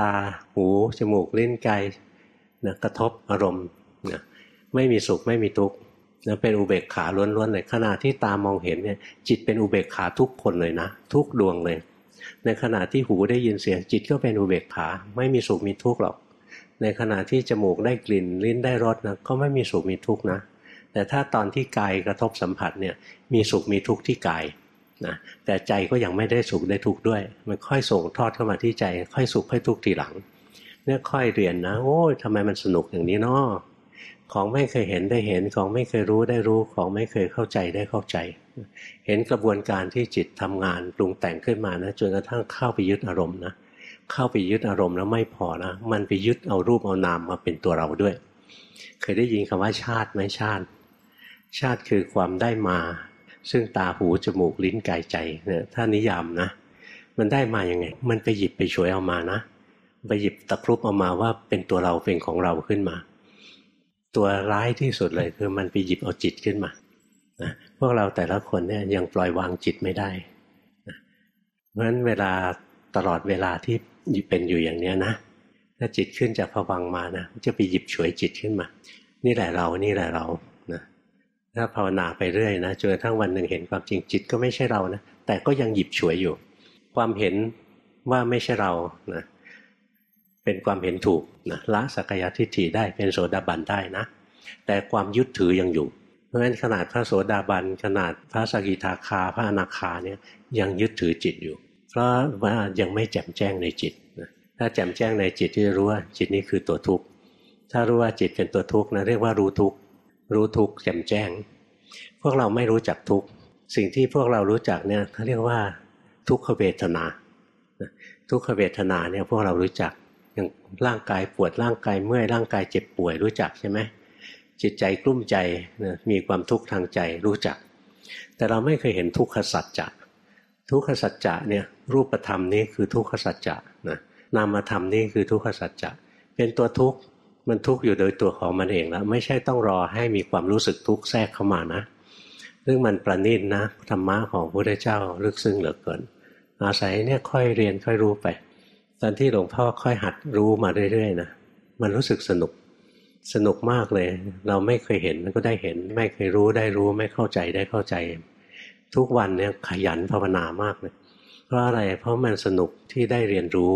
ตาหูจมูกลิ้นกายนะกระทบอารมณ์นะไม่มีสุขไม่มีทุกข์นะเป็นอุเบกขาล้วนๆเลยขณะที่ตามองเห็นเนี่ยจิตเป็นอุเบกขาทุกคนเลยนะ ทุกดวงเลย ในขณะที่หูได้ยินเสียงจิตก็เป็นอุเบกขา ไม่มีสุขมีทุกข์หรอก ในขณะที่จมูกได้กลิ่นลิ้นได้รสนะก็ไม่มีสุขมีทุกข์นะ แต่ถ้าตอนที่กายกระทบสัมผัสเนี่ยมีสุขมีทุกข์ที่กายนะแต่ใจก็ยังไม่ได้สุขได้ทุกข์ด้วย มันค่อยส่งทอดเข้ามาที่ใจ ค่อยสุขค่อยทุกข์ทีหลัง เนี่ยค่อยเรียนนะโอ้ยทำไมมันสนุกอย่างนี้เนาะของไม่เคยเห็นได้เห็นของไม่เคยรู้ได้รู้ของไม่เคยเข้าใจได้เข้าใจ เห็นกระบวนการที่จิตทำงานปรุงแต่งขึ้นมานะจนกระทั่งเข้าไปยึดอารมณ์นะ เข้าไปยึดอารมณ์แล้วไม่พอนะ มันไปยึดเอารูปเอานามมาเป็นตัวเราด้วย เคยได้ยินคำว่าชาติไหมชาติ ชาติคือความได้มา ซึ่งตาหูจมูกลิ้นกายใจเนี่ยถ้านิยามนะ มันได้มาอย่างไง มันไปหยิบไปช่วยเอามานะ ไปหยิบตะครุบเอามาว่าเป็นตัวเราเป็นของเราขึ้นมา ตัวร้ายที่สุดเลยคือมันไปหยิบเอาจิตขึ้นมานะพวกเราแต่ละคนเนี่ยยังปล่อยวางจิตไม่ได้นะเพราะฉะนั้นเวลาตลอดเวลาที่ เป็นอยู่อย่างเนี้ยนะถ้าจิตขึ้นจากผวังมานะจะไปหยิบฉวยจิตขึ้นมา นี่แหละเรานี่แหละเราถ้าภาวนาไปเรื่อยนะจนกระทั่งวันหนึ่งเห็นความจริงจิตก็ไม่ใช่เรานะแต่ก็ยังหยิบฉวยอยู่ ความเห็นว่าไม่ใช่เรานะเป็นความเห็นถูกนะละสักยทิฏฐิได้เป็นโสดาบันได้นะ แต่ความยึดถือยังอยู่ เพราะฉะนั้นขนาดพระโสดาบันขนาดพระสกิทาคาพระอนาคาเนี่ยยังยึดถือจิตอยู่ เพราะว่ายังไม่แจ่มแจ้งในจิตถ้าแจ่มแจ้งในจิตที่รู้ว่าจิตนี้คือตัวทุกข์ถ้ารู้ว่าจิตเป็นตัวทุกข์นะเรียกว่ารู้ทุกข์รู้ทุกข์แจ่มแจ้ง พวกเราไม่รู้จักทุกข์สิ่งที่พวกเรารู้จักเนี่ยเขาเรียกว่า ทุกขเวทนาทุกขเวทนาเนี่ยพวกเรารู้จักอย่างร่างกายปวดร่างกายเมื่อยร่างกายเจ็บป่วยรู้จักใช่ไหมจิตใจกลุ้มใจมีความทุกข์ทางใจรู้จัก แต่เราไม่เคยเห็นทุกขสัจจะ ทุกขสัจจะเนี่ยรูปธรรมนี้คือทุกขสัจจะนะนามธรรมนี่คือทุกขสัจจะเป็นตัวทุกข์มันทุกข์อยู่โดยตัวของมันเองแล้วไม่ใช่ต้องรอให้มีความรู้สึกทุกข์แทรกเข้ามานะเรื่องมันประณีตนะธรรมะของพระพุทธเจ้าลึกซึ้งเหลือเกิน อาศัยเนี่ยค่อยเรียนค่อยรู้ไป ตอนที่หลวงพ่อค่อยหัดรู้มาเรื่อยๆนะมันรู้สึกสนุกสนุกมากเลย เราไม่เคยเห็นก็ได้เห็น ไม่เคยรู้ได้รู้ไม่เข้าใจได้เข้าใจ ทุกวันเนี่ยขยันภาวนามากเลยเพราะอะไรเพราะมันสนุกที่ได้เรียนรู้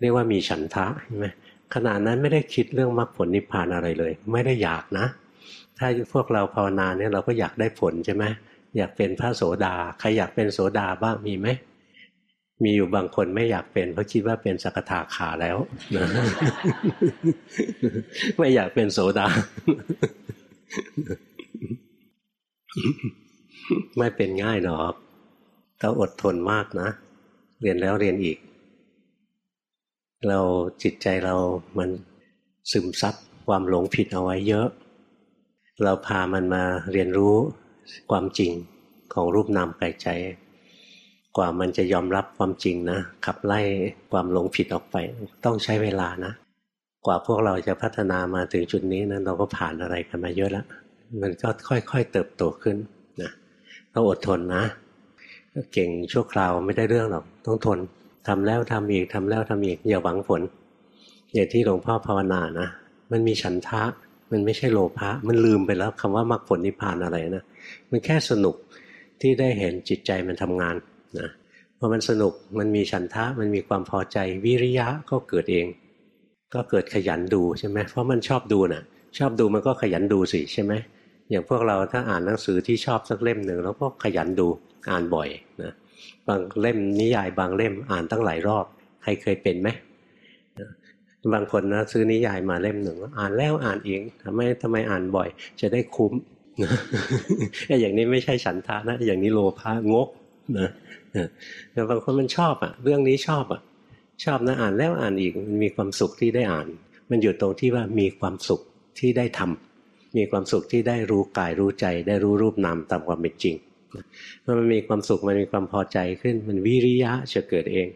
เรียกว่ามีฉันทะใช่ไหมขณะนั้นไม่ได้คิดเรื่องมรรคผลนิพพานอะไรเลย ไม่ได้อยากนะ ถ้าพวกเราภาวนาเนี่ยเราก็อยากได้ผลใช่ไหมอยากเป็นพระโสดาใครอยากเป็นโสดาบ้างมีไหมมีอยู่บางคนไม่อยากเป็นเพราะคิดว่าเป็นสกทาขาแล้วไม่อยากเป็นโสดา ไม่เป็นง่ายหรอกต้องอดทนมากนะ เรียนแล้วเรียนอีก เราจิตใจเรามันซึมซับความหลงผิดเอาไว้เยอะ เราพามันมาเรียนรู้ความจริงของรูปนามกายใจ กว่ามันจะยอมรับความจริงนะ ขับไล่ความหลงผิดออกไป ต้องใช้เวลานะ กว่าพวกเราจะพัฒนามาถึงจุดนี้นะเราก็ผ่านอะไรกันมาเยอะแล้ว มันก็ค่อยๆเติบโตขึ้น ต้องอดทนนะ เก่งชั่วคราวไม่ได้เรื่องหรอกต้องทนทำแล้วทำอีกทำแล้วทำอีกอย่าหวังผลอย่างที่หลวงพ่อภาวนานะมันมีฉันทะมันไม่ใช่โลภะมันลืมไปแล้วคำว่ามรรคผลนิพพานอะไรนะมันแค่สนุกที่ได้เห็นจิตใจมันทำงานนะพอมันสนุกมันมีฉันทะมันมีความพอใจวิริยะก็เกิดเอง ก็เกิดขยันดูใช่ไหมเพราะมันชอบดูนะ่ะ ชอบดูมันก็ขยันดูสิใช่ไหม อย่างพวกเราถ้าอ่านหนังสือที่ชอบสักเล่มหนึ่งแล้วก็ขยันดูอ่านบ่อยนะบางเล่มนิยายบางเล่มอ่านตั้งหลายรอบ ใครเคยเป็นไหมบางคนนะซื้อนิยายมาเล่มหนึ่งอ่านแล้วอ่านเองทำไมทำไมอ่านบ่อย จะได้คุ้มอย่างนี้ไม่ใช่ฉันทานะ อย่างนี้โลภะงกนะแต่บางคนมันชอบอะเรื่องนี้ชอบอะชอบนะอ่านแล้วอ่านอีกมันมีความสุขที่ได้อ่าน มันอยู่ตรงที่ว่ามีความสุขที่ได้ทำ มีความสุขที่ได้รู้กายรู้ใจ ได้รู้รูปนามตามความเป็นจริงเมื่อมันมีความสุขมันมีความพอใจขึ้น มันวิริยะจะเกิดเอง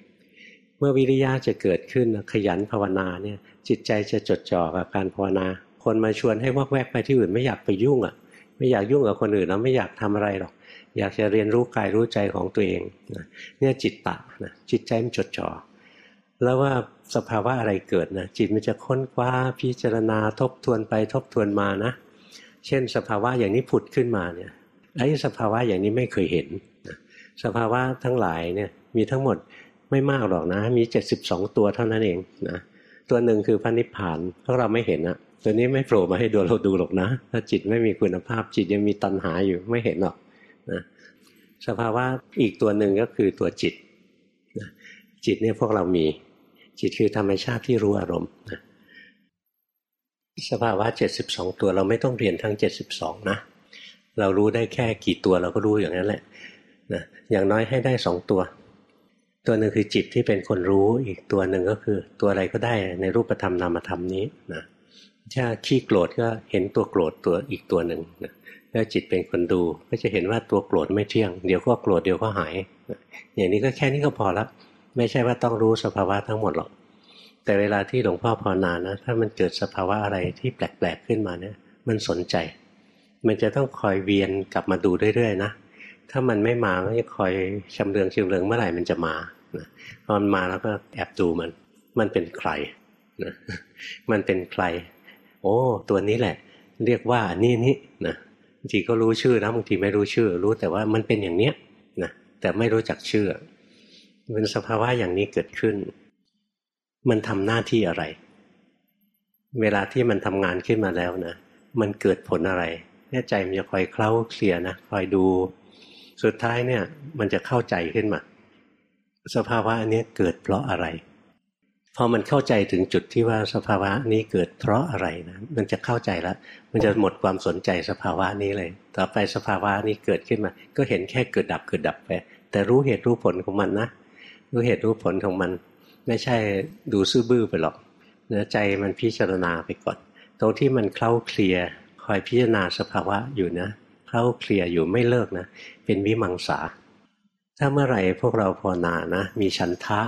เมื่อวิริยะจะเกิดขึ้นขยันภาวนาเนี่ยจิตใจจะจดจ่อกับการภาวนา คนมาชวนให้วอกแวกไปที่อื่นไม่อยากไปยุ่งอะ ไม่อยากยุ่งกับคนอื่นแล้วไม่อยากทำอะไรหรอก อยากจะเรียนรู้กายรู้ใจของตัวเองเนี่ยจิตตะนะจิตใจมันจดจ่อแล้วว่าสภาวะอะไรเกิดนะจิตมันจะค้นคว้าพิจารณาทบทวนไปทบทวนมานะ เช่น สภาวะอย่างนี้ผุดขึ้นมาเนี่ยไอ้สภาวะอย่างนี้ไม่เคยเห็น สภาวะทั้งหลายเนี่ยมีทั้งหมดไม่มากหรอกนะ มีเจ็ดสิบสองตัวเท่านั้นเองนะตัวหนึ่งคือพระนิพพานพวกเราไม่เห็นอะตัวนี้ไม่โผล่มาให้ดูเราดูหรอกนะ ถ้าจิตไม่มีคุณภาพจิตยังมีตัณหาอยู่ไม่เห็นหรอกนะสภาวะอีกตัวหนึ่งก็คือตัวจิตนะจิตเนี่ยพวกเรามี จิตคือธรรมชาติที่รู้อารมณ์นะ สภาวะเจ็ดสิบสองตัวเราไม่ต้องเรียนทั้งเจ็ดสิบสองนะ เรารู้ได้แค่กี่ตัวเราก็รู้อย่างนั้นแหละนะอย่างน้อยให้ได้สองตัว ตัวหนึ่งคือจิตที่เป็นคนรู้อีกตัวหนึ่งก็คือ ตัวอะไรก็ได้ในรูปธรรมนามธรรมนี้นะถ้าขี้โกรธก็เห็นตัวโกรธตัวอีกตัวหนึ่งนะแล้วจิตเป็นคนดูก็จะเห็นว่าตัวโกรธไม่เที่ยง เดี๋ยวก็โกรธเดี๋ยวก็หาย อย่างนี้ก็แค่นี้ก็พอแล้วไม่ใช่ว่าต้องรู้สภาวะทั้งหมดหรอก แต่เวลาที่หลวงพ่อภาวนานะถ้ามันเกิดสภาวะอะไรที่แปลกๆขึ้นมาเนี่ย มันสนใจ มันจะต้องคอยเวียนกลับมาดูเรื่อยๆนะถ้ามันไม่มาก็จะคอยชำเลืองชิมเลืองเมื่อไหร่มันจะมาพอมันมาแล้วก็แอบดูมัน มันเป็นใครนะมันเป็นใคร โอ้ ตัวนี้แหละ เรียกว่านี่นี่นะบางทีก็รู้ชื่อนะบางทีไม่รู้ชื่อ รู้แต่ว่ามันเป็นอย่างเนี้ยนะแต่ไม่รู้จักชื่อเป็นสภาวะอย่างนี้เกิดขึ้น มันทำหน้าที่อะไร เวลาที่มันทำงานขึ้นมาแล้วนะ มันเกิดผลอะไรเนี่ยใจมันจะคอยเคล้าเคลียนะคอยดู สุดท้ายเนี่ย มันจะเข้าใจขึ้นมา สภาวะอันนี้เกิดเพราะอะไรพอมันเข้าใจถึงจุดที่ว่าสภาวะนี้เกิดเพราะอะไรนะมันจะเข้าใจแล้ว มันจะหมดความสนใจสภาวะนี้เลย ต่อไปสภาวะนี้เกิดขึ้นมา ก็เห็นแค่เกิดดับเกิดดับไปแต่รู้เหตุรู้ผลของมันนะรู้เหตุรู้ผลของมัน ไม่ใช่ดูซื่อบื้อไปหรอกเนื้อใจมันพิจารณาไปก่อน ตรงที่มันเคล้าเคลียคอยพิจารณาสภาวะอยู่นะเข้าเคลียอยู่ไม่เลิกนะ เป็นวิมังสา ถ้าเมื่อไหร่พวกเราภาวนานะ มีฉันทะ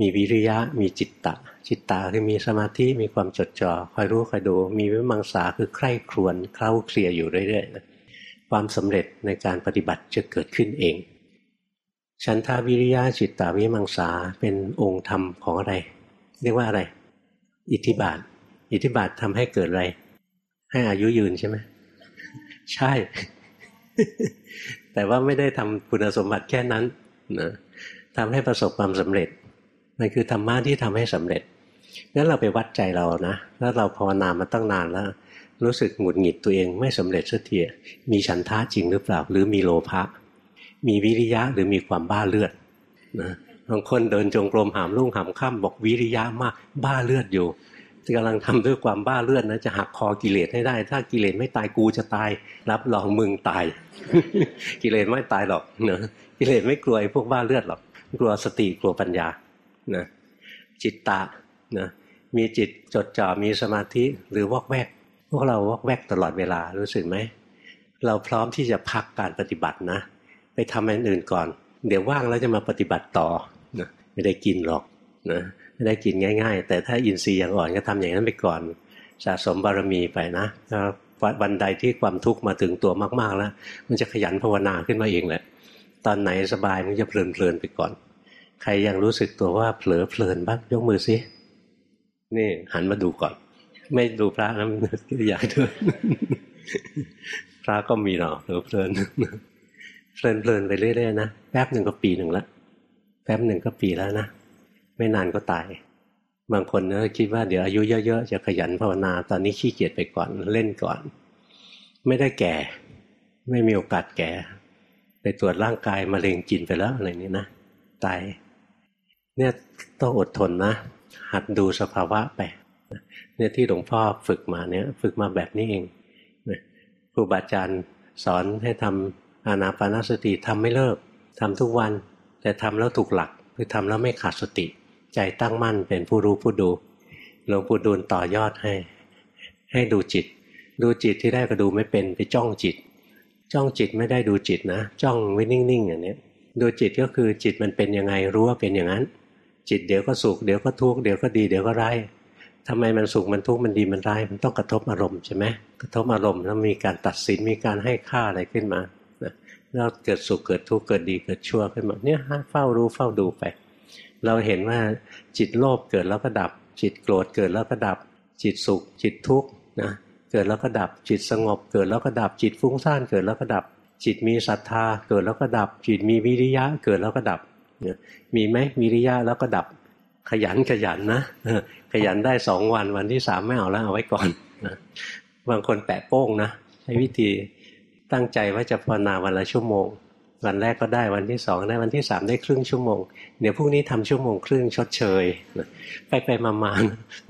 มีวิริยะ มีจิตตะ จิตตะคือมีสมาธิมีความจดจ่อคอยรู้คอยดู มีวิมังสาคือใคร่ครวญเข้าเคลียอยู่เรื่อยๆนะความสำเร็จในการปฏิบัติจะเกิดขึ้นเอง ฉันทาวิริยะจิตตาวิมังสาเป็นองค์ธรรมของอะไร เรียกว่าอะไร อิทธิบาท อิทธิบาททำให้เกิดอะไร ให้อายุยืนใช่ไหมใช่ แต่ว่าไม่ได้ทำคุณสมบัติแค่นั้นนะทำให้ประสบความสำเร็จ มันคือธรรมะที่ทำให้สำเร็จงั้นเราไปวัดใจเรานะแล้วเราภาวนามาตั้งนานแล้ว รู้สึกหงุดหงิดตัวเองไม่สำเร็จสักทีมีฉันทะจริงหรือเปล่า หรือมีโลภะ มีวิริยะหรือมีความบ้าเลือดนะบางคนเดินจงกรมหามลุ่งหามค่ำบอกวิริยะมากบ้าเลือดอยู่กำลังทำด้วยความบ้าเลือดนะจะหักคอกิเลสให้ได้ ถ้ากิเลสไม่ตายกูจะตาย รับรองมึงตาย กิเลสไม่ตายหรอกเนะกิเลสไม่กลัวไอ้พวกบ้าเลือดหรอกกลัวสติกลัวปัญญานะจิตตะนะมีจิตจดจ่อมีสมาธิหรือวอกแวก พวกเราวอกแวกตลอดเวลารู้สึกไหมเราพร้อมที่จะพักการปฏิบัตินะ ไปทำอันอื่นก่อน เดี๋ยวว่างแล้วจะมาปฏิบัติต่อนะไม่ได้กินหรอกนะไม่ได้กินง่าย ๆ แต่ถ้าอินทรีย์ยังอ่อนก็ทำอย่างนั้นไปก่อน สะสมบารมีไปนะวันใดที่ความทุกข์มาถึงตัวมากๆแล้ว มันจะขยันภาวนาขึ้นมาเองแหละ ตอนไหนสบายมันจะเพลินๆไปก่อน ใครยังรู้สึกตัวว่าเผลอเพลินบ้างยกมือสินี่หันมาดูก่อน ไม่ดูพระนะก็อยากดูพระก็มีหรอกเผลอเพลิน เพลินเพลินไปเรื่อยๆนะแป๊บหนึ่งก็ปีหนึ่งละแป๊บหนึ่งก็ปีแล้วนะไม่นานก็ตาย บางคนเนะคิดว่าเดี๋ยวอายุเยอะๆจะขยันภาวนา ตอนนี้ขี้เกียจไปก่อนเล่นก่อน ไม่ได้แก่ ไม่มีโอกาสแก่ ไปตรวจร่างกายมะเร็งกินไปแล้วอะไรนี้นะตายเนี่ยต้องอดทนนะ หัดดูสภาวะไปเนี่ยที่หลวงพ่อฝึกมาเนี่ย ฝึกมาแบบนี้เองครูบาอาจารย์สอนให้ทำ อานาปานสติทำไม่เลิกทำทุกวัน แต่ทำแล้วถูกหลักคือทำแล้วไม่ขาดสติ ใจตั้งมั่นเป็นผู้รู้ผู้ดูหลวงปู่ดูลต่อยอดให้ ให้ดูจิต ดูจิตที่ได้ก็ดูไม่เป็นไปจ้องจิต จ้องจิตไม่ได้ดูจิตนะ จ้องไว้นิ่งๆ อย่างนี้ดูจิตก็คือจิตมันเป็นยังไงรู้ว่าเป็นอย่างนั้น จิตเดี๋ยวก็สุขเดี๋ยวก็ทุกข์เดี๋ยวก็ดีเดี๋ยวก็ร้ายทำไมมันสุขมันทุกข์มันดีมันร้ายมันต้องกระทบอารมณ์ใช่ไหมกระทบอารมณ์แล้วมีการตัดสินมีการให้ค่าอะไรขึ้นมา แล้วเกิดสุขเกิดทุกข์เกิดดีเกิดชั่วขึ้นมาเนี่ยเฝ้ารู้เฝ้าดูไป เราเห็นว่าจิตโลภเกิดแล้วก็ดับ จิตโกรธเกิดแล้วก็ดับ จิตสุข จิตทุกข์นะเกิดแล้วก็ดับ จิตสงบเกิดแล้วก็ดับ จิตฟุ้งซ่านเกิดแล้วก็ดับ จิตมีศรัทธาเกิดแล้วก็ดับ จิตมีวิริยะเกิดแล้วก็ดับมีไหมวิริยะแล้วก็ดับ ขยันขยันนะขยันได้สองวันวันที่สามไม่เอาแล้วเอาไว้ก่อนนะบางคนแปะโป้งนะใช้วิธี ตั้งใจว่าจะภาวนาวันละชั่วโมง วันแรกก็ได้วันที่สองได้วันที่สามได้ครึ่งชั่วโมง เดี๋ยวพรุ่งนี้ทำชั่วโมงครึ่งชดเชยไปไปมามา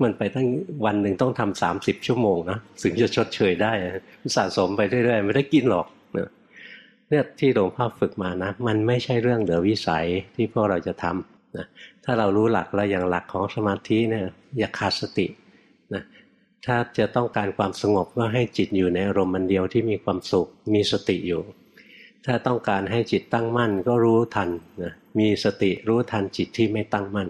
มันไปตั้งวันหนึ่งต้องทำสามสิบชั่วโมงนะถึงจะชดเชยได้สะสมไปเรื่อยๆไม่ได้กินหรอกเนี่ยที่หลวงพ่อฝึกมานะ มันไม่ใช่เรื่องเหลือวิสัยที่พวกเราจะทำนะถ้าเรารู้หลักแล้วอย่างหลักของสมาธิเนี่ยอย่าขาดสติ ถ้าจะต้องการความสงบก็ให้จิตอยู่ในอารมณ์มันเดียวที่มีความสุข มีสติอยู่ ถ้าต้องการให้จิตตั้งมั่นก็รู้ทันนะมีสติรู้ทันจิตที่ไม่ตั้งมั่น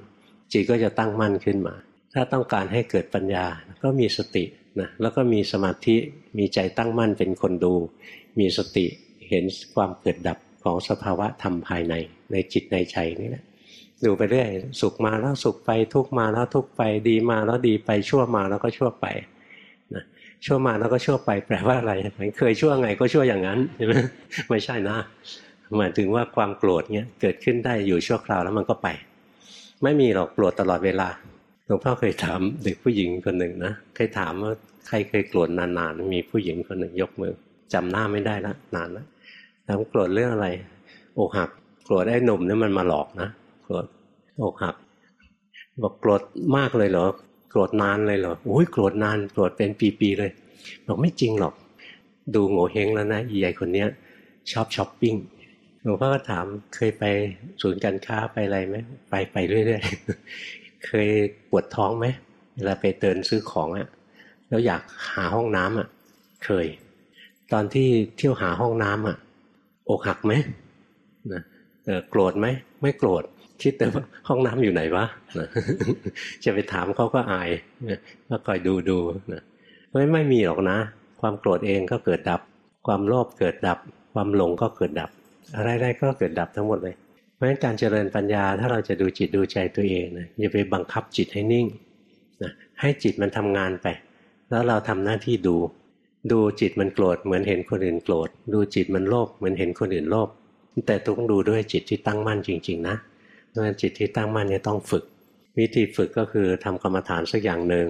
จิตก็จะตั้งมั่นขึ้นมา ถ้าต้องการให้เกิดปัญญาก็มีสตินะแล้วก็มีสมาธิมีใจตั้งมั่นเป็นคนดู มีสติเห็นความเกิดดับของสภาวะธรรมภายในในจิตในใจนี่แหละ ดูไปเรื่อยสุขมาแล้วสุขไปทุกมาแล้วทุกไปดีมาแล้วดีไปชั่วมาแล้วก็ชั่วไปนะชั่วมาแล้วก็ชั่วไปแปลว่าอะไรมันเคยชั่วไงก็ชั่วอย่างนั้นใช่ไหมไม่ใช่นะหมายถึงว่าความโกรธเนี้ยเกิดขึ้นได้อยู่ชั่วคราวแล้วมันก็ไป ไม่มีหรอกโกรธตลอดเวลาหลวงพ่อเคยถามเด็กผู้หญิงคนหนึ่งนะเคยถามว่าใครเคยโกรธนานๆมีผู้หญิงคนหนึ่งยกมือจำหน้าไม่ได้ละนานแล้วถามโกรธเรื่องอะไรอกหักโกรธไอ้หนุ่มนี่มันมาหลอกนะโกรธ อกหัก บอกโกรธมากเลยเหรอโกรธนานเลยเหรอโอ้ยโกรธนานโกรธเป็นปีๆเลย บอกไม่จริงหรอก ดูโง่เฮงแล้วนะใหญ่คนเนี้ยชอบช้อปปิ้งหลวงพ่อก็ถามเคยไปศูนย์การค้าไปอะไรไหมไปไปเรื่อยๆเคยปวดท้องไหมเวลาไปเดินซื้อของอะแล้วอยากหาห้องน้ำอะ เคย ตอนที่เที่ยวหาห้องน้ำอะ อกหักไหมนะโกรธไหมไม่โกรธ คิดแต่ว่าห้องน้ำอยู่ไหนวะจะไปถามเขาก็อายก็คอยดูดูนะไม่ไม่มีหรอกนะ ความโกรธเองก็เกิดดับ ความโลภเกิดดับ ความหลงก็เกิดดับ อะไรๆก็เกิดดับทั้งหมดเลยเพราะฉะนั้นการเจริญปัญญาถ้าเราจะดูจิตดูใจตัวเองนะอย่าไปบังคับจิตให้นิ่งนะให้จิตมันทำงานไป แล้วเราทำหน้าที่ดู ดูจิตมันโกรธเหมือนเห็นคนอื่นโกรธดูจิตมันโลภเหมือนเห็นคนอื่นโลภแต่ต้องดูด้วยจิตที่ตั้งมั่นจริง ๆ นะ นั้นจิตที่ตั้งมั่นเนี่ยต้องฝึก วิธีฝึกก็คือทำกรรมฐานสักอย่างหนึ่ง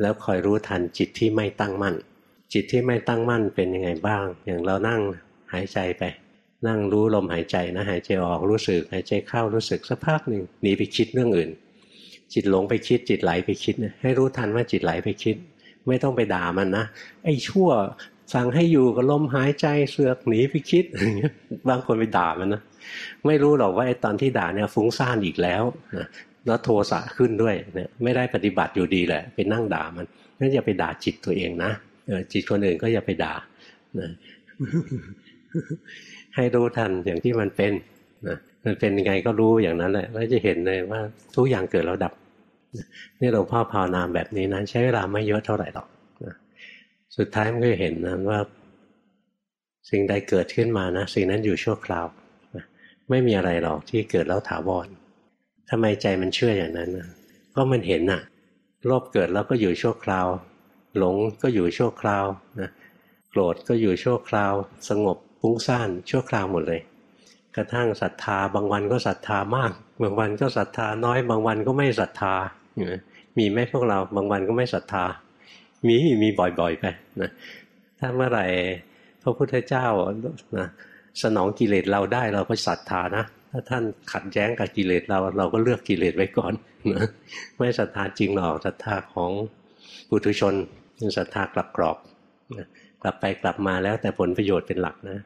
แล้วคอยรู้ทันจิตที่ไม่ตั้งมั่น จิตที่ไม่ตั้งมั่นเป็นยังไงบ้าง อย่างเรานั่งหายใจไป นั่งรู้ลมหายใจนะหายใจออกรู้สึกหายใจเข้ารู้สึกสักพักหนึ่งหนีไปคิดเรื่องอื่น จิตหลงไปคิดจิตไหลไปคิดให้รู้ทันว่าจิตไหลไปคิด ไม่ต้องไปด่ามันนะไอ้ชั่ว สั่งให้อยู่กับลมหายใจเสือกหนีไปคิดบางคนไปด่ามันนะไม่รู้หรอกว่าไอ้ตอนที่ด่าเนี่ยฟุ้งซ่านอีกแล้วแล้วโทสะขึ้นด้วยเนี่ยไม่ได้ปฏิบัติอยู่ดีแหละไปนั่งด่ามันนั่นอย่าไปด่าจิตตัวเองนะจิตคนอื่นก็อย่าไปด่านะให้รู้ทันอย่างที่มันเป็นนะมันเป็นยังไงก็รู้อย่างนั้นแหละแล้วจะเห็นเลยว่าทุกอย่างเกิดแล้วดับนี่หลวงพ่อภาวนาแบบนี้นะใช้เวลาไม่เยอะเท่าไหร่หรอก สุดท้ายมันก็เห็นนะว่า สิ่งใดเกิดขึ้นมานะ สิ่งนั้นอยู่ชั่วคราวไม่มีอะไรหรอกที่เกิดแล้วถาวรทำไมใจมันเชื่ออย่างนั้นนะก็มันเห็นน่ะโลภเกิดแล้วก็อยู่ชั่วคราว หลงก็อยู่ชั่วคราวนะโกรธก็อยู่ชั่วคราว สงบปุ้งซ่านชั่วคราวหมดเลย กระทั่งศรัทธา บางวันก็ศรัทธามาก บางวันก็ศรัทธาน้อย บางวันก็ไม่ศรัทธามีไหมพวกเราบางวันก็ไม่ศรัทธา มีมีบ่อยๆไปนะถ้าเมื่อไหร่พระพุทธเจ้านะสนองกิเลสเราได้เราก็ศรัทธานะถ้าท่านขัดแย้งกับกิเลสเราเราก็เลือกกิเลสไว้ก่อนนะไม่ศรัทธาจริงหรอกศรัทธาของปุถุชนเป็นศรัทธากลับกรอบนะกลับไปกลับมาแล้วแต่ผลประโยชน์เป็นหลักนะ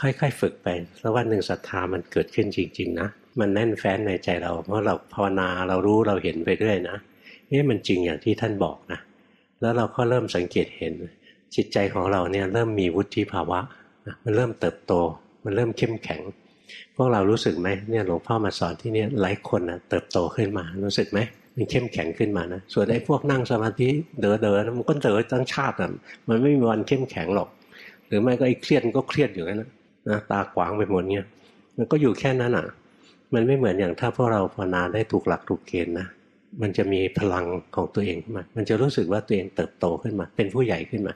ค่อยๆฝึกไปสักวันหนึ่งศรัทธามันเกิดขึ้นจริง ๆ นะ มันแน่นแฟ้นในใจเรา เพราะเราภาวนาเรารู้เราเห็นไปเรื่อยนะนี่มันจริงอย่างที่ท่านบอกนะ แล้วเราก็เริ่มสังเกตเห็น จิตใจของเราเนี่ยเริ่มมีวุฒิภาวะ มันเริ่มเติบโต มันเริ่มเข้มแข็ง พวกเรารู้สึกไหมเนี่ยหลวงพ่อมาสอนที่นี่หลายคนนะเติบโตขึ้นมารู้สึกไหมมันเข้มแข็งขึ้นมานะส่วนไอ้พวกนั่งสมาธิเด๋อเด๋อมันก็เด๋อตั้งชาติอะมันไม่มีวันเข้มแข็งหรอก หรือไม่ก็ไอ้เครียดก็เครียดอยู่นั่นนะตาขวางไปหมดเงี้ยมันก็อยู่แค่นั้นอะ มันไม่เหมือนอย่างถ้าพวกเราภาวนาได้ถูกหลักถูกเกณฑ์นะ มันจะมีพลังของตัวเองขึ้นมา มันจะรู้สึกว่าตัวเองเติบโตขึ้นมา เป็นผู้ใหญ่ขึ้นมา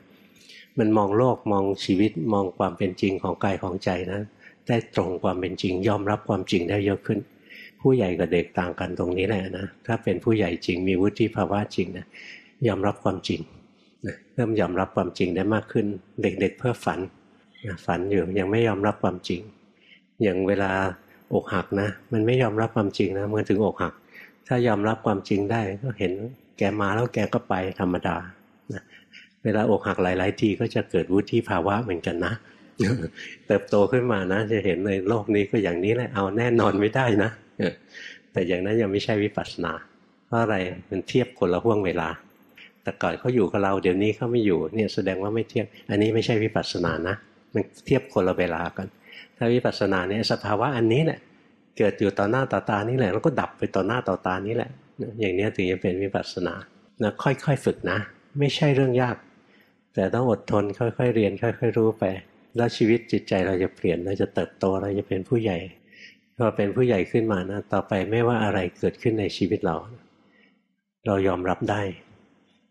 มันมองโลกมองชีวิตมองความเป็นจริงของกายของใจนะได้ตรงความเป็นจริง ยอมรับความจริงได้เยอะขึ้น ผู้ใหญ่กับเด็กต่างกันตรงนี้แหละนะถ้าเป็นผู้ใหญ่จริงมีวุฒิภาวะจริงนะยอมรับความจริงเริ่มยอมรับความจริงได้มากขึ้น เด็กๆเพื่อฝันฝันอยู่ยังไม่ยอมรับความจริง อย่างเวลาอกหักนะ มันไม่ยอมรับความจริงนะมื่อถึงอกหัก ถ้ายอมรับความจริงได้ก็เห็นแกมาแล้วแกก็ไปธรรมดานะเวลาอกหักหลาย ๆ ทีก็จะเกิดวุฒิภาวะเหมือนกันนะเติบโตขึ้นมานะ จะเห็นในโลกนี้ก็อย่างนี้แหละเอาแน่นอนไม่ได้นะแต่อย่างนั้นยังไม่ใช่วิปัสสนาเพราะอะไรมันเทียบคนละห่วงเวลา แต่ก่อนเขาอยู่กับเราเดี๋ยวนี้เขาไม่อยู่เนี่ยแสดงว่าไม่เทียบ อันนี้ไม่ใช่วิปัสสนานะมันเทียบคนละเวลากัน ถ้าวิปัสสนาเนี่ยสภาวะอันนี้แหละ เกิดอยู่ต่อหน้าต่อตานี่แหละแล้วก็ดับไปต่อหน้าต่อตานี่แหละอย่างนี้ถึงจะเป็นวิปัสสนานะค่อยๆฝึกนะ ไม่ใช่เรื่องยาก แต่ต้องอดทนค่อยๆเรียนค่อย ๆ รู้ไป แล้วชีวิตจิตใจเราจะเปลี่ยนเราจะเติบโตเราจะเป็นผู้ใหญ่พอเป็นผู้ใหญ่ขึ้นมานะต่อไปไม่ว่าอะไรเกิดขึ้นในชีวิตเรา เรายอมรับได้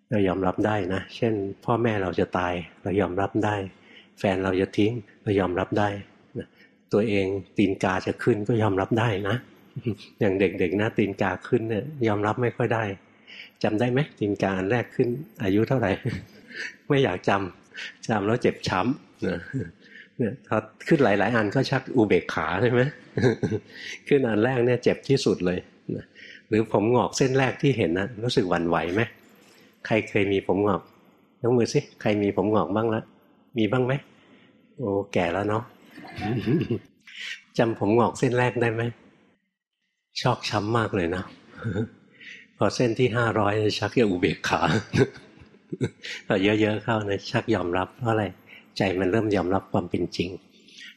เรายอมรับได้นะ เช่น พ่อแม่เราจะตาย เรายอมรับได้ แฟนเราจะทิ้ง เรายอมรับได้ ตัวเองตีนกาจะขึ้นก็ยอมรับได้นะ อย่างเด็กๆนะตีนกาขึ้นเนี่ยยอมรับไม่ค่อยได้จำได้ไหมตีนกาอันแรกขึ้น อายุเท่าไหร่ ไม่อยากจำจำแล้วเจ็บช้ำเนี่ยพอขึ้นหลาย ๆ อันก็ชักอุเบกขาใช่ไหมขึ้นอันแรกเนี่ยเจ็บที่สุดเลยหรือผมงอกเส้นแรกที่เห็นนะรู้สึกหวั่นไหวไหมใครเคยมีผมงอกยกมือสิใครมีผมงอกบ้างละมีบ้างไหมโอ้แก่แล้วเนาะ จำผมงอกเส้นแรกได้ไหมชอกช้ำมากเลยนะพอเส้นที่ห้าร้อยชักจะอุเบกขาพอเยอะๆเข้านะชักยอมรับเพราะอะไรใจมันเริ่มยอมรับความเป็นจริง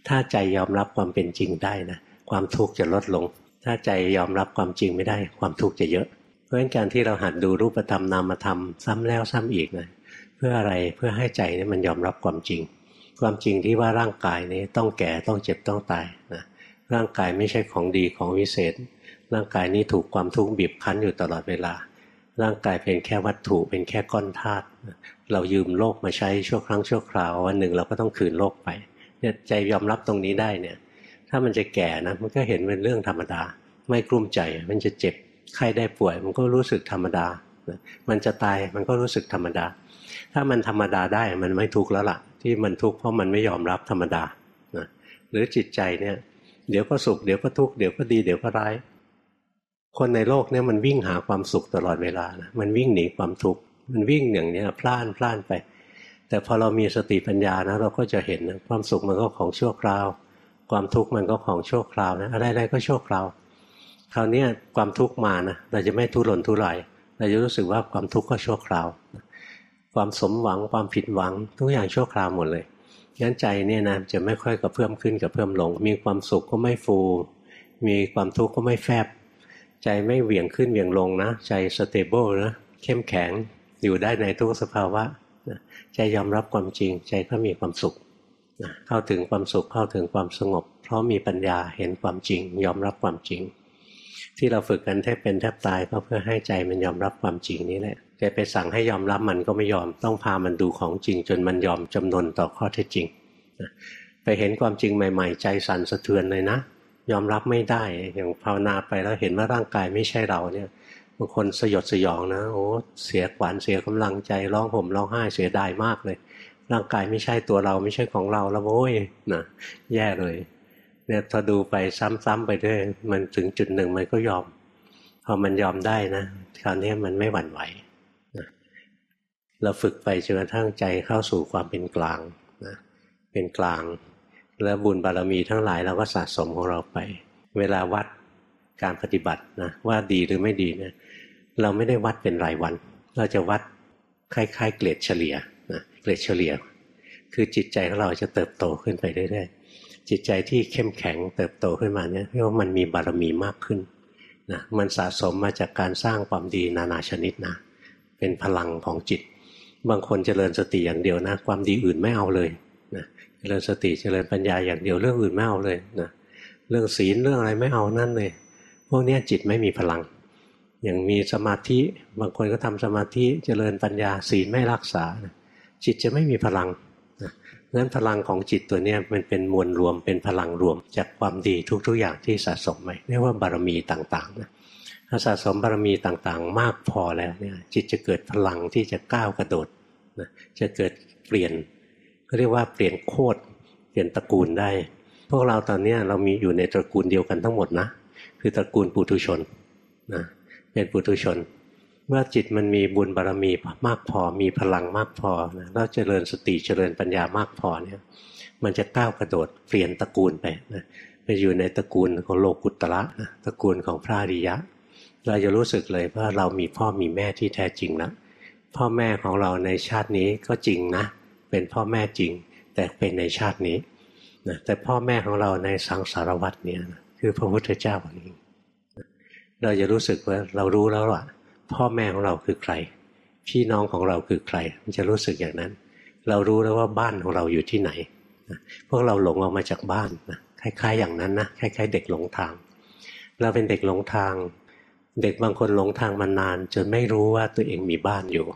ถ้าใจยอมรับความเป็นจริงได้นะความทุกข์จะลดลง ถ้าใจยอมรับความจริงไม่ได้ ความทุกข์จะเยอะ เพราะฉะนั้นการที่เราหัดดูรูปธรรมนามธรรมซ้ำแล้วซ้ำอีกนะเพื่ออะไรเพื่อให้ใจนี่มันยอมรับความจริง ความจริงที่ว่าร่างกายนี้ต้องแก่ต้องเจ็บต้องตายนะร่างกายไม่ใช่ของดีของวิเศษ ร่างกายนี้ถูกความทุกข์บีบคั้นอยู่ตลอดเวลา ร่างกายเป็นแค่วัตถุเป็นแค่ก้อนธาตุเรายืมโลกมาใช้ชั่วครั้งชั่วคราววันหนึ่งเราก็ต้องคืนโลกไปเนี่ยใจยอมรับตรงนี้ได้เนี่ย ถ้ามันจะแก่นะมันก็เห็นเป็นเรื่องธรรมดา ไม่กลุ้มใจ มันจะเจ็บไข้ได้ป่วย มันก็รู้สึกธรรมดา มันจะตายมันก็รู้สึกธรรมดา ถ้ามันธรรมดาได้มันไม่ทุกข์แล้วล่ะ ที่มันทุกข์เพราะมันไม่ยอมรับธรรมดานะหรือจิตใจเนี่ย เดี๋ยวก็สุขเดี๋ยวก็ทุกข์เดี๋ยวก็ดีเดี๋ยวก็ร้าย คนในโลกเนี่ยมันวิ่งหาความสุขตลอดเวลานะมันวิ่งหนีความทุกข์มันวิ่งอย่างเนี้ยพล่านพล่านไป แต่พอเรามีสติปัญญานะเราก็จะเห็นนะความสุขมันก็ของชั่วคราว ความทุกข์มันก็ของชั่วคราวนะอะไรๆก็ชั่วคราวคราวนี้ความทุกข์มานะเราจะไม่ทุรนทุรายเราจะรู้สึกว่าความทุกข์ก็ชั่วคราว ความสมหวังความผิดหวัง ทุกอย่างชั่วคราวหมดเลยงั้นใจเนี่ยนะจะไม่ค่อยกระเพื่อมขึ้นกระเพื่อมลง มีความสุขก็ไม่ฟู มีความทุกข์ก็ไม่แฟบ ใจไม่เหวี่ยงขึ้นเหวี่ยงลงนะ ใจ stable นะเข้มแข็งอยู่ได้ในทุกสภาวะใจยอมรับความจริง ใจก็มีความสุขเข้าถึงความสุขเข้าถึงความสงบ เพราะมีปัญญาเห็นความจริง ยอมรับความจริง ที่เราฝึกกันแทบเป็นแทบตายก็เพื่อให้ใจมันยอมรับความจริงนี้แหละจะไปสั่งให้ยอมรับมันก็ไม่ยอมต้องพามันดูของจริง จนมันยอมจำนนต่อข้อเท็จจริงไปเห็นความจริงใหม่ ๆ ใจสั่นสะเทือนเลยนะ ยอมรับไม่ได้อย่างภาวนาไปแล้วเห็นว่าร่างกายไม่ใช่เราเนี่ยบางคนสยดสยองนะโอ้เสียขวัญเสียกำลังใจร้องห่มร้องไห้เสียดายมากเลย ร่างกายไม่ใช่ตัวเราไม่ใช่ของเราแล้วโว้ยนะแย่เลย เนี่ยถ้าดูไปซ้ำๆไปด้วยมันถึงจุดหนึ่งมันก็ยอม พอมันยอมได้นะคราวนี้มันไม่หวั่นไหวเราฝึกไปจนกระทั่งใจเข้าสู่ความเป็นกลางนะเป็นกลาง แล้วบุญบารมีทั้งหลายเราก็สะสมของเราไป เวลาวัดการปฏิบัตินะว่าดีหรือไม่ดีเนะี่ยเราไม่ได้วัดเป็นรายวัน เราจะวัดคล้ายๆ เกรดเฉลี่ยนะเกรดเฉลี่ย คือจิตใจของเราจะเติบโตขึ้นไปเรื่อยๆ จิตใจที่เข้มแข็งเติบโตขึ้นมาเนี่ยเรียกว่ามันมีบารมีมากขึ้นนะมันสะสมมาจากการสร้างความดีนานาชนิดนะเป็นพลังของจิต บางคนเจริญสติอย่างเดียวนะ ความดีอื่นไม่เอาเลยนะเจริญสติเจริญปัญญาอย่างเดียวเรื่องอื่นไม่เอาเลยนะเรื่องศีลเรื่องอะไรไม่เอานั่นเลยพวกนี้จิตไม่มีพลัง อย่างมีสมาธิบางคนก็ทำสมาธิเจริญปัญญาศีลไม่รักษา จิตจะไม่มีพลัง นั้นพลังของจิตตัวนี้มันเป็นมวลรวมเป็นพลังรวม จากความดีทุก ๆ อย่างที่สะสมไปเรียกว่าบารมีต่างๆนะถ้าสะสมบารมีต่างๆ มากพอแล้วเนี่ยจิตจะเกิดพลังที่จะก้าวกระโดดนะจะเกิดเปลี่ยนเรียกว่าเปลี่ยนโคตรเปลี่ยนตระกูลได้ พวกเราตอนนี้เรามีอยู่ในตระกูลเดียวกันทั้งหมดนะ คือตระกูลปุถุชนนะเป็นปุถุชน เมื่อจิตมันมีบุญบารรมีมากพอมีพลังมากพอนะแล้วเจริญสติเจริญปัญญามากพอเนี่ย มันจะก้าวกระโดดเปลี่ยนตระกูลไปนะไปอยู่ในตระกูลของโลกุตระนะตระกูลของพระอริยะ เราจะรู้สึกเลยว่าเรามีพ่อมีแม่ที่แท้จริงนะพ่อแม่ของเราในชาตินี้ก็จริงนะ เป็นพ่อแม่จริง แต่เป็นในชาตินี้นะแต่พ่อแม่ของเราในสังสารวัตเนี่ยนะคือพระพุทธเจ้าเองเราจะรู้สึกว่าเรารู้แล้วว่า พ่อแม่ของเราคือใคร พี่น้องของเราคือใคร มันจะรู้สึกอย่างนั้น เรารู้แล้วว่าบ้านของเราอยู่ที่ไหนพวกเราหลงออกมาจากบ้านนะคล้าย ๆ อย่างนั้นนะคล้าย ๆ เด็กหลงทาง เราเป็นเด็กหลงทาง เด็กบางคนหลงทางมานาน จนไม่รู้ว่าตัวเองมีบ้านอยู่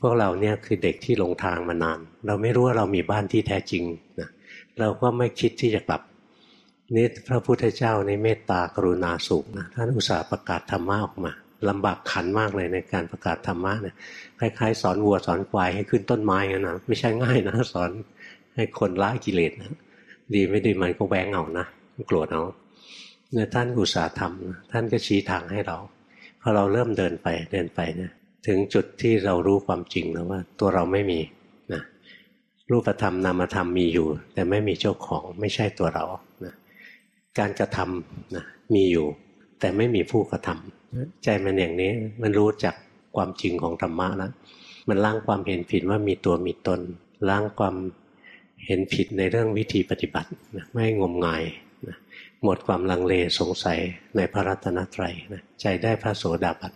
พวกเราเนี่ยคือเด็กที่หลงทางมานาน เราไม่รู้ว่าเรามีบ้านที่แท้จริงนะเราก็ไม่คิดที่จะกลับนี่พระพุทธเจ้าในเมตตากรุณาสูงนะท่านอุตส่าห์ประกาศธรรมะออกมา ลำบากขันมากเลยในการประกาศธรรมะเนี่ยคล้ายๆ สอนวัวสอนควายให้ขึ้นต้นไม้กันนะไม่ใช่ง่ายนะสอนให้คนละกิเลสนะดีไม่ดีมันก็แหวงเอานะโกรธเอาเนี่ยท่านอุตสาห์ทำท่านก็ชี้ทางให้เราพอเราเริ่มเดินไปเดินไปเนี่ยถึงจุดที่เรารู้ความจริงแล้วว่า ตัวเราไม่มีนะรูปธรรมนามธรรมมีอยู่ แต่ไม่มีเจ้าของไม่ใช่ตัวเรานะการกระทำนะมีอยู่ แต่ไม่มีผู้กระทำ ใจมันอย่างนี้มันรู้จักความจริงของธรรมะแล้วมันล้างความเห็นผิดว่ามีตัวมีตน ล้างความเห็นผิดในเรื่องวิธีปฏิบัติไม่งมงายหมดความลังเลสงสัยในพระรัตนตรัยนะใจได้พระโสดาบัน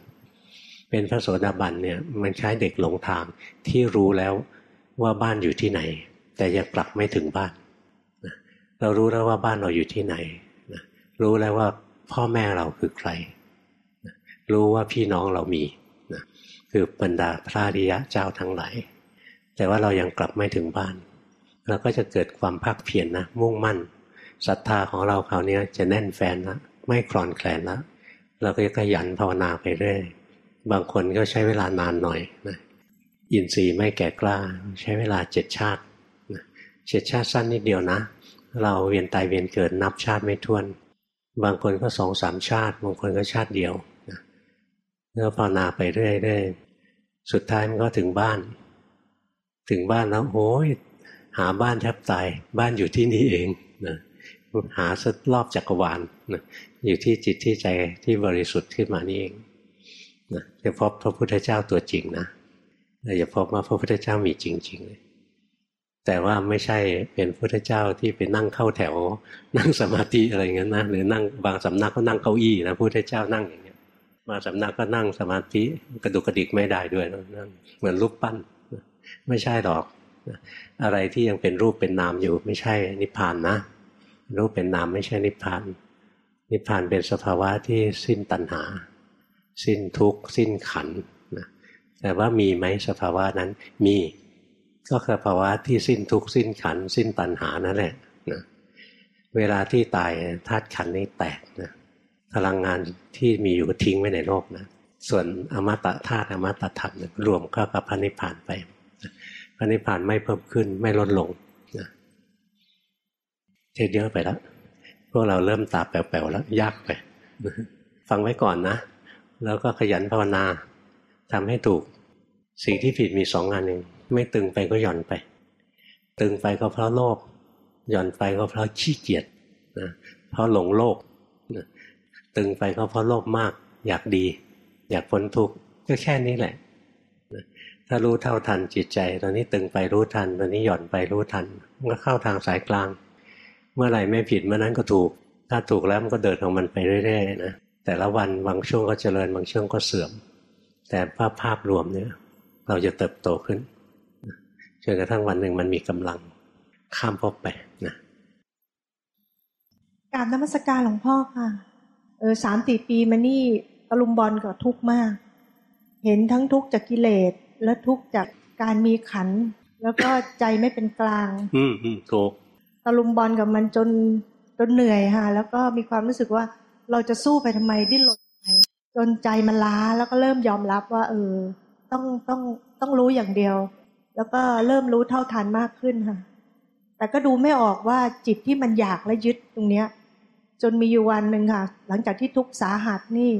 เป็นพระโสดาบันเนี่ยมันใช้เด็กหลงทางที่รู้แล้วว่าบ้านอยู่ที่ไหน แต่ยังกลับไม่ถึงบ้านเรารู้แล้วว่าบ้านเราอยู่ที่ไหนรู้แล้วว่าพ่อแม่เราคือใคร รู้ว่าพี่น้องเรามีนะคือบรรดาพระริยะเจ้าทั้งหลายแต่ว่าเรายังกลับไม่ถึงบ้านเราก็จะเกิดความภาคเพียรนนะมุ่งมั่นศรัทธาของเราคราวนี้จะแน่นแฟนละไม่คลอนแคลนละเราก็จะขยันภาวนาไปเรื่อยบางคนก็ใช้เวลานานหน่อยนะอินทรีย์ไม่แก่กล้า ใช้เวลาเจ็ดชาติเจ็ดชาติสั้นนิดเดียวนะ เราเวียนตายเวียนเกิดนับชาติไม่ถ้วน บางคนก็สองสามชาติ บางคนก็ชาติเดียว แล้วภาวนาไปเรื่อยๆสุดท้ายมันก็ถึงบ้าน ถึงบ้านแล้วโอ้ยหาบ้านแทบตายบ้านอยู่ที่นี่เองนะหาสรอบจักรวาลนะอยู่ที่จิตที่ใจที่บริสุทธิ์ขึ้นมานี่เองนะจะพบพระพุทธเจ้าตัวจริงนะเราจะพบว่าพระพุทธเจ้ามีจริง ๆ เลย แต่ว่าไม่ใช่เป็นพุทธเจ้าที่ไปนั่งเข้าแถว นั่งสมาธิอะไรเงี้ยนะหรือนั่งบางสำนักก็นั่งเก้าอี้นะพุทธเจ้านั่งอย่าง มาสำนักก็นั่งสมาธิกระดุกกระดิกไม่ได้ด้วยนั่งเหมือนรูปปั้น ไม่ใช่หรอก อะไรที่ยังเป็นรูปเป็นนามอยู่ ไม่ใช่นิพพานนะ รูปเป็นนามไม่ใช่นิพพาน นิพพานเป็นสภาวะที่สิ้นตัณหา สิ้นทุกข์สิ้นขันนะแต่ว่ามีไหมสภาวะนั้นมีก็คือภาวะที่สิ้นทุกข์สิ้นขัน สิ้นตัณหานั่นแหละนะเวลาที่ตายธาตุขันนี้แตกนะ พลังงานที่มีอยู่ทิ้งไว้ในโลกนะส่วนอมตะธาตุอมตะธรรมรวมเข้ากับพระนิพพานไปพระนิพพานไม่เพิ่มขึ้นไม่ลดลงนะเทศเยอะไปแล้วพวกเราเริ่มตาแป๋วๆแล้ว ยากไป ฟังไว้ก่อนนะ แล้วก็ขยันภาวนาทำให้ถูก สิ่งที่ผิดมีสองงานเองไม่ตึงไปก็หย่อนไป ตึงไปก็เพราะโลภหย่อนไปก็เพราะขี้เกียจนะเพราะหลงโลก ตึงไปก็เพราะโลภมาก อยากดี อยากพ้นทุกข์ก็แค่นี้แหละ ถ้ารู้เท่าทันจิตใจ ตอนนี้ตึงไปรู้ทัน ตอนนี้หย่อนไปรู้ทันมันก็เข้าทางสายกลาง เมื่อไหร่ไม่ผิดเมื่อนั้นก็ถูก ถ้าถูกแล้วมันก็เดินของมันไปเรื่อยๆนะแต่ละวันบางช่วงก็เจริญบางช่วงก็เสื่อม แต่ภาพภาพรวมเนี่ย เราจะเติบโตขึ้นจนกระทั่งวันหนึ่งมันมีกำลังข้ามภพไปนะกาบนมัสการหลวงพ่อค่ะ เออสามสี่ปีมานี่ตะลุมบอลกับทุกข์มาก เห็นทั้งทุกข์จากกิเลสและทุกข์จากการมีขัน แล้วก็ใจไม่เป็นกลาง อืมอืมถูกตะลุมบอลกับมันจนจนเหนื่อยค่ะแล้วก็มีความรู้สึกว่าเราจะสู้ไปทำไมดิ้นรนไปจนใจมันล้าแล้วก็เริ่มยอมรับว่า เออ ต้องต้องต้องรู้อย่างเดียว แล้วก็เริ่มรู้เท่าทันมากขึ้นค่ะแต่ก็ดูไม่ออกว่าจิตที่มันอยากและยึดตรงเนี้ย จนมีอยู่วันหนึ่งค่ะ หลังจากที่ทุกสาหัสนี่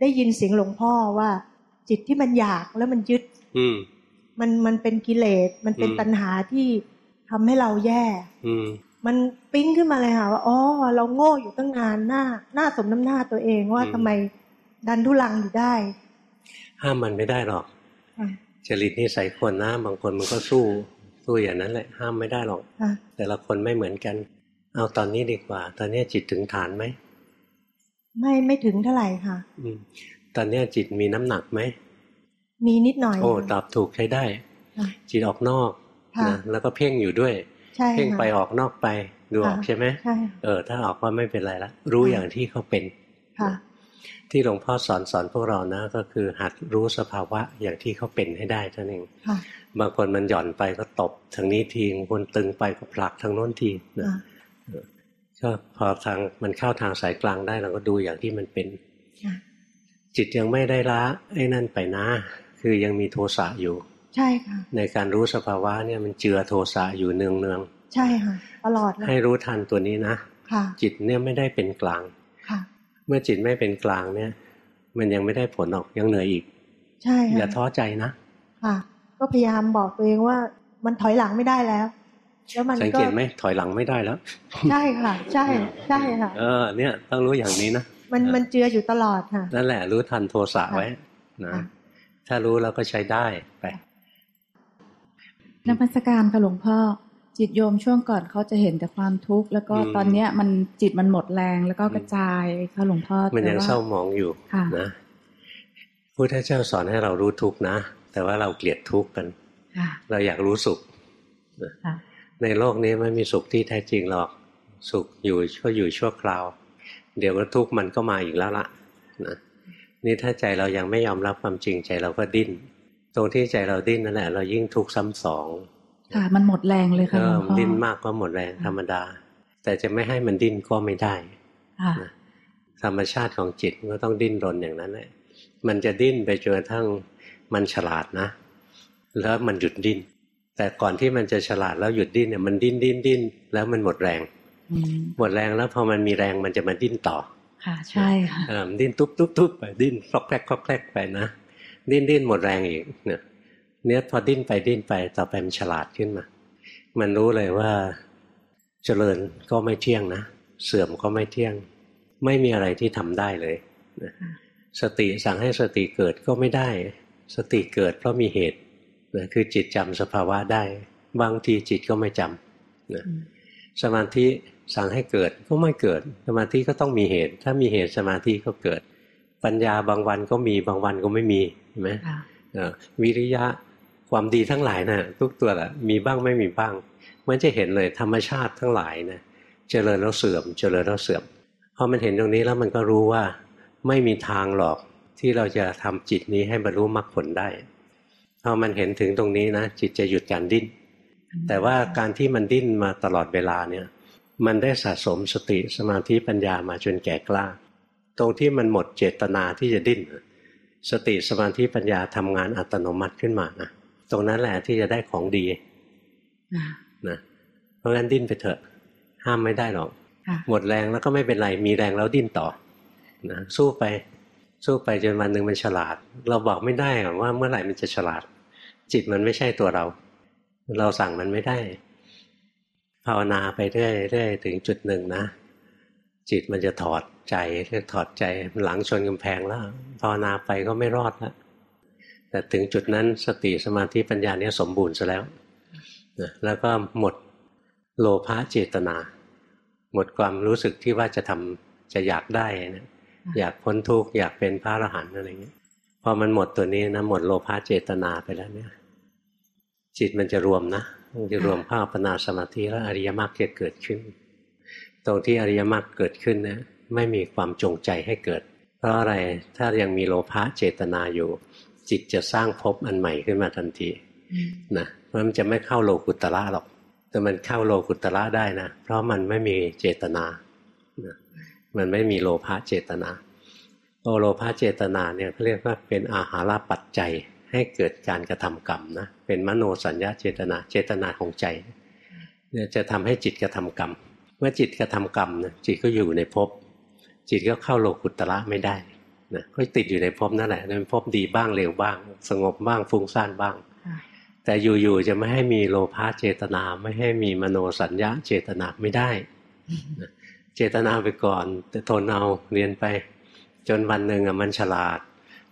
ได้ยินเสียงหลวงพ่อว่า จิตที่มันอยากแล้วมันยึด อืมมันมันเป็นกิเลสมันเป็นตัณหาที่ทำให้เราแย่ อืมมันปิ้งขึ้นมาเลยค่ะว่าอ๋อเราโง่อยู่ตั้งนานหน้า หน้าสมน้ำหน้าตัวเองว่าทำไมดันทุลังอยู่ได้ ห้ามมันไม่ได้หรอกจริตนิสัยคนนะบางคนมันก็สู้สู้อย่างนั้นแหละ ห้ามไม่ได้หรอกแต่ละคนไม่เหมือนกัน เอาตอนนี้ดีกว่า ตอนนี้จิตถึงฐานไหม ไม่ไม่ถึงเท่าไหร่ค่ะ อืม ตอนนี้จิตมีน้ำหนักไหม มีนิดหน่อย โอ้ตอบถูกใช้ได้ จิตออกนอกนะแล้วก็เพ่งอยู่ด้วย เพ่งไปออกนอกไปดูออกใช่ไหมเออ ถ้าออกก็ไม่เป็นไรละรู้อย่างที่เขาเป็นที่หลวงพ่อสอนสอนพวกเรานะก็คือหัดรู้สภาวะอย่างที่เขาเป็นให้ได้เท่านั้นเองบางคนมันหย่อนไปก็ตบทางนี้ทีบางคนตึงไปก็ผลักทางโน้นทีนะ ก็พอทางมันเข้าทางสายกลางได้เราก็ดูอย่างที่มันเป็น จิตยังไม่ได้ละไอ้นั่นไปนะ คือยังมีโทสะอยู่ ใช่ค่ะ ในการรู้สภาวะเนี่ยมันเจือโทสะอยู่เนืองเนืองใช่ค่ะตลอดให้รู้ทันตัวนี้นะค่ะจิตเนี่ยไม่ได้เป็นกลางค่ะ เมื่อจิตไม่เป็นกลางเนี่ย มันยังไม่ได้ผลออกยังเหนื่อยอีก ใช่อย่าท้อใจนะ ค่ะ ก็พยายามบอกตัวเองว่ามันถอยหลังไม่ได้แล้ว แล้วมันก็สังเกตไหมถอยหลังไม่ได้แล้ว ใช่ค่ะ ใช่ใช่ค่ะ เออ เนี่ยต้องรู้อย่างนี้นะมันมันเจืออยู่ตลอดค่ะ นั่นแหละรู้ทันโทสะไว้นะถ้ารู้แล้วก็ใช้ได้ไปนมัสการค่ะหลวงพ่อจิตโยมช่วงก่อนเขาจะเห็นแต่ความทุกข์แล้วก็ตอนเนี้ยมันจิตมันหมดแรงแล้วก็กระจายค่ะหลวงพ่อมันยังเศร้าหมองอยู่นะพุทธเจ้าสอนให้เรารู้ทุกข์นะ แต่ว่าเราเกลียดทุกข์กันเราอยากรู้สุข ในโลกนี้ไม่มีสุขที่แท้จริงหรอก สุขอยู่ก็อยู่ชั่วคราว เดี๋ยวก็ทุกข์มันก็มาอีกแล้วล่ะนะนี่ถ้าใจเรายังไม่ยอมรับความจริงใจเราก็ดิ้น ตรงที่ใจเราดิ้นนั่นแหละ เรายิ่งทุกข์ซ้ำสองค่ะมันหมดแรงเลยค่ะหลวงพ่อดิ้นมากก็หมดแรงธรรมดา แต่จะไม่ให้มันดิ้นก็ไม่ได้ธรรมชาติของจิตก็ต้องดิ้นรนอย่างนั้นแหละมันจะดิ้นไปจนกระทั่งมันฉลาดนะ แล้วมันหยุดดิ้น แต่ก่อนที่มันจะฉลาดแล้วหยุดดิ้นเนี่ยมันดิ้นดิ้นดิ้นแล้วมันหมดแรงหมดแรงแล้วพอมันมีแรงมันจะมาดิ้นต่อ ค่ะ ใช่ค่ะดิ้นตุ๊บตุ๊บตุ๊บไปดิ้นคลอกแคลกคลอกแคลกไปนะดิ้นดิ้นหมดแรงอีกเนี่ยเนี่ยพอดิ้นไปดิ้นไปต่อไปมันฉลาดขึ้นมา มันรู้เลยว่าเจริญก็ไม่เที่ยงนะเสื่อมก็ไม่เที่ยง ไม่มีอะไรที่ทำได้เลยสติสั่งให้สติเกิดก็ไม่ได้ สติเกิดเพราะมีเหตุ นะคือจิตจำสภาวะได้ บางทีจิตก็ไม่จำนะสมาธิสั่งให้เกิดก็ไม่เกิด สมาธิก็ต้องมีเหตุ ถ้ามีเหตุสมาธิก็เกิด ปัญญาบางวันก็มีบางวันก็ไม่มีเห็นไหมวิริยะความดีทั้งหลายนะ่ะทุกตัวแหละมีบ้างไม่มีบ้างมันจะเห็นเลยธรรมชาติทั้งหลายนะเจริญแล้วเสื่อม เจริญแล้วเสื่อมพอมันเห็นตรงนี้แล้วมันก็รู้ว่าไม่มีทางหรอกที่เราจะทำจิตนี้ให้บรรลุมรรคผลได้ พอมันเห็นถึงตรงนี้นะจิตจะหยุดการดิ้น แต่ว่าการที่มันดิ้นมาตลอดเวลาเนี่ย มันได้สะสมสติสมาธิปัญญามาจนแก่กล้า ตรงที่มันหมดเจตนาที่จะดิ้น สติสมาธิปัญญาทำงานอัตโนมัติขึ้นมานะตรงนั้นแหละที่จะได้ของดีนะเพราะงั้นดิ้นไปเถอะ ห้ามไม่ได้หรอกหมดแรงแล้วก็ไม่เป็นไรมีแรงแล้วดิ้นต่อนะสู้ไป สู้ไปจนวันหนึ่งมันฉลาด เราบอกไม่ได้ว่าเมื่อไหร่มันจะฉลาด จิตมันไม่ใช่ตัวเรา เราสั่งมันไม่ได้ ภาวนาไปเรื่อยๆถึงจุดหนึ่งนะ จิตมันจะถอดใจเรียกถอดใจหลังชนกำแพงแล้วภาวนาไปก็ไม่รอดแล้วแต่ถึงจุดนั้นสติสมาธิปัญญาเนี่ยสมบูรณ์ซะแล้วนะแล้วก็หมดโลภะเจตนา หมดความรู้สึกที่ว่าจะทำจะอยากได้นะ อยากพ้นทุกข์อยากเป็นพระอรหันต์อะไรเงี้ยพอมันหมดตัวนี้นะหมดโลภะเจตนาไปแล้วเนี่ย จิตมันจะรวมนะมันจะรวมเข้าปนาสมาธิแล้วอริยมรรคจะเกิดขึ้น ตรงที่อริยมรรคเกิดขึ้นนะไม่มีความจงใจให้เกิด เพราะอะไรถ้ายังมีโลภะเจตนาอยู่ จิตจะสร้างภพอันใหม่ขึ้นมาทันทีนะเพราะมันจะไม่เข้าโลกุตละหรอก แต่มันเข้าโลกุตละได้นะ เพราะมันไม่มีเจตนานะ มันไม่มีโลภะเจตนาโอโลภะเจตนาเนี่ยเขาเรียกว่าเป็นอาหาราปัจจัยให้เกิดการกระทำกรรมนะเป็นมโนสัญญาเจตนาเจตนาของใจเนี่ยจะทำให้จิตกระทำกรรม เมื่อจิตกระทำกรรมนะจิตก็อยู่ในภพจิตก็เข้าโลกุตระไม่ได้นะก็ติดอยู่ในภพนั่นแหละเป็นภพดีบ้างเร็วบ้าง สงบบ้างฟุ้งซ่านบ้าง แต่อยู่ๆจะไม่ให้มีโลภะเจตนา ไม่ให้มีมโนสัญญาเจตนาไม่ได้ เจตนาไปก่อน แต่ทนเอาเรียนไป จนวันหนึ่งอะมันฉลาด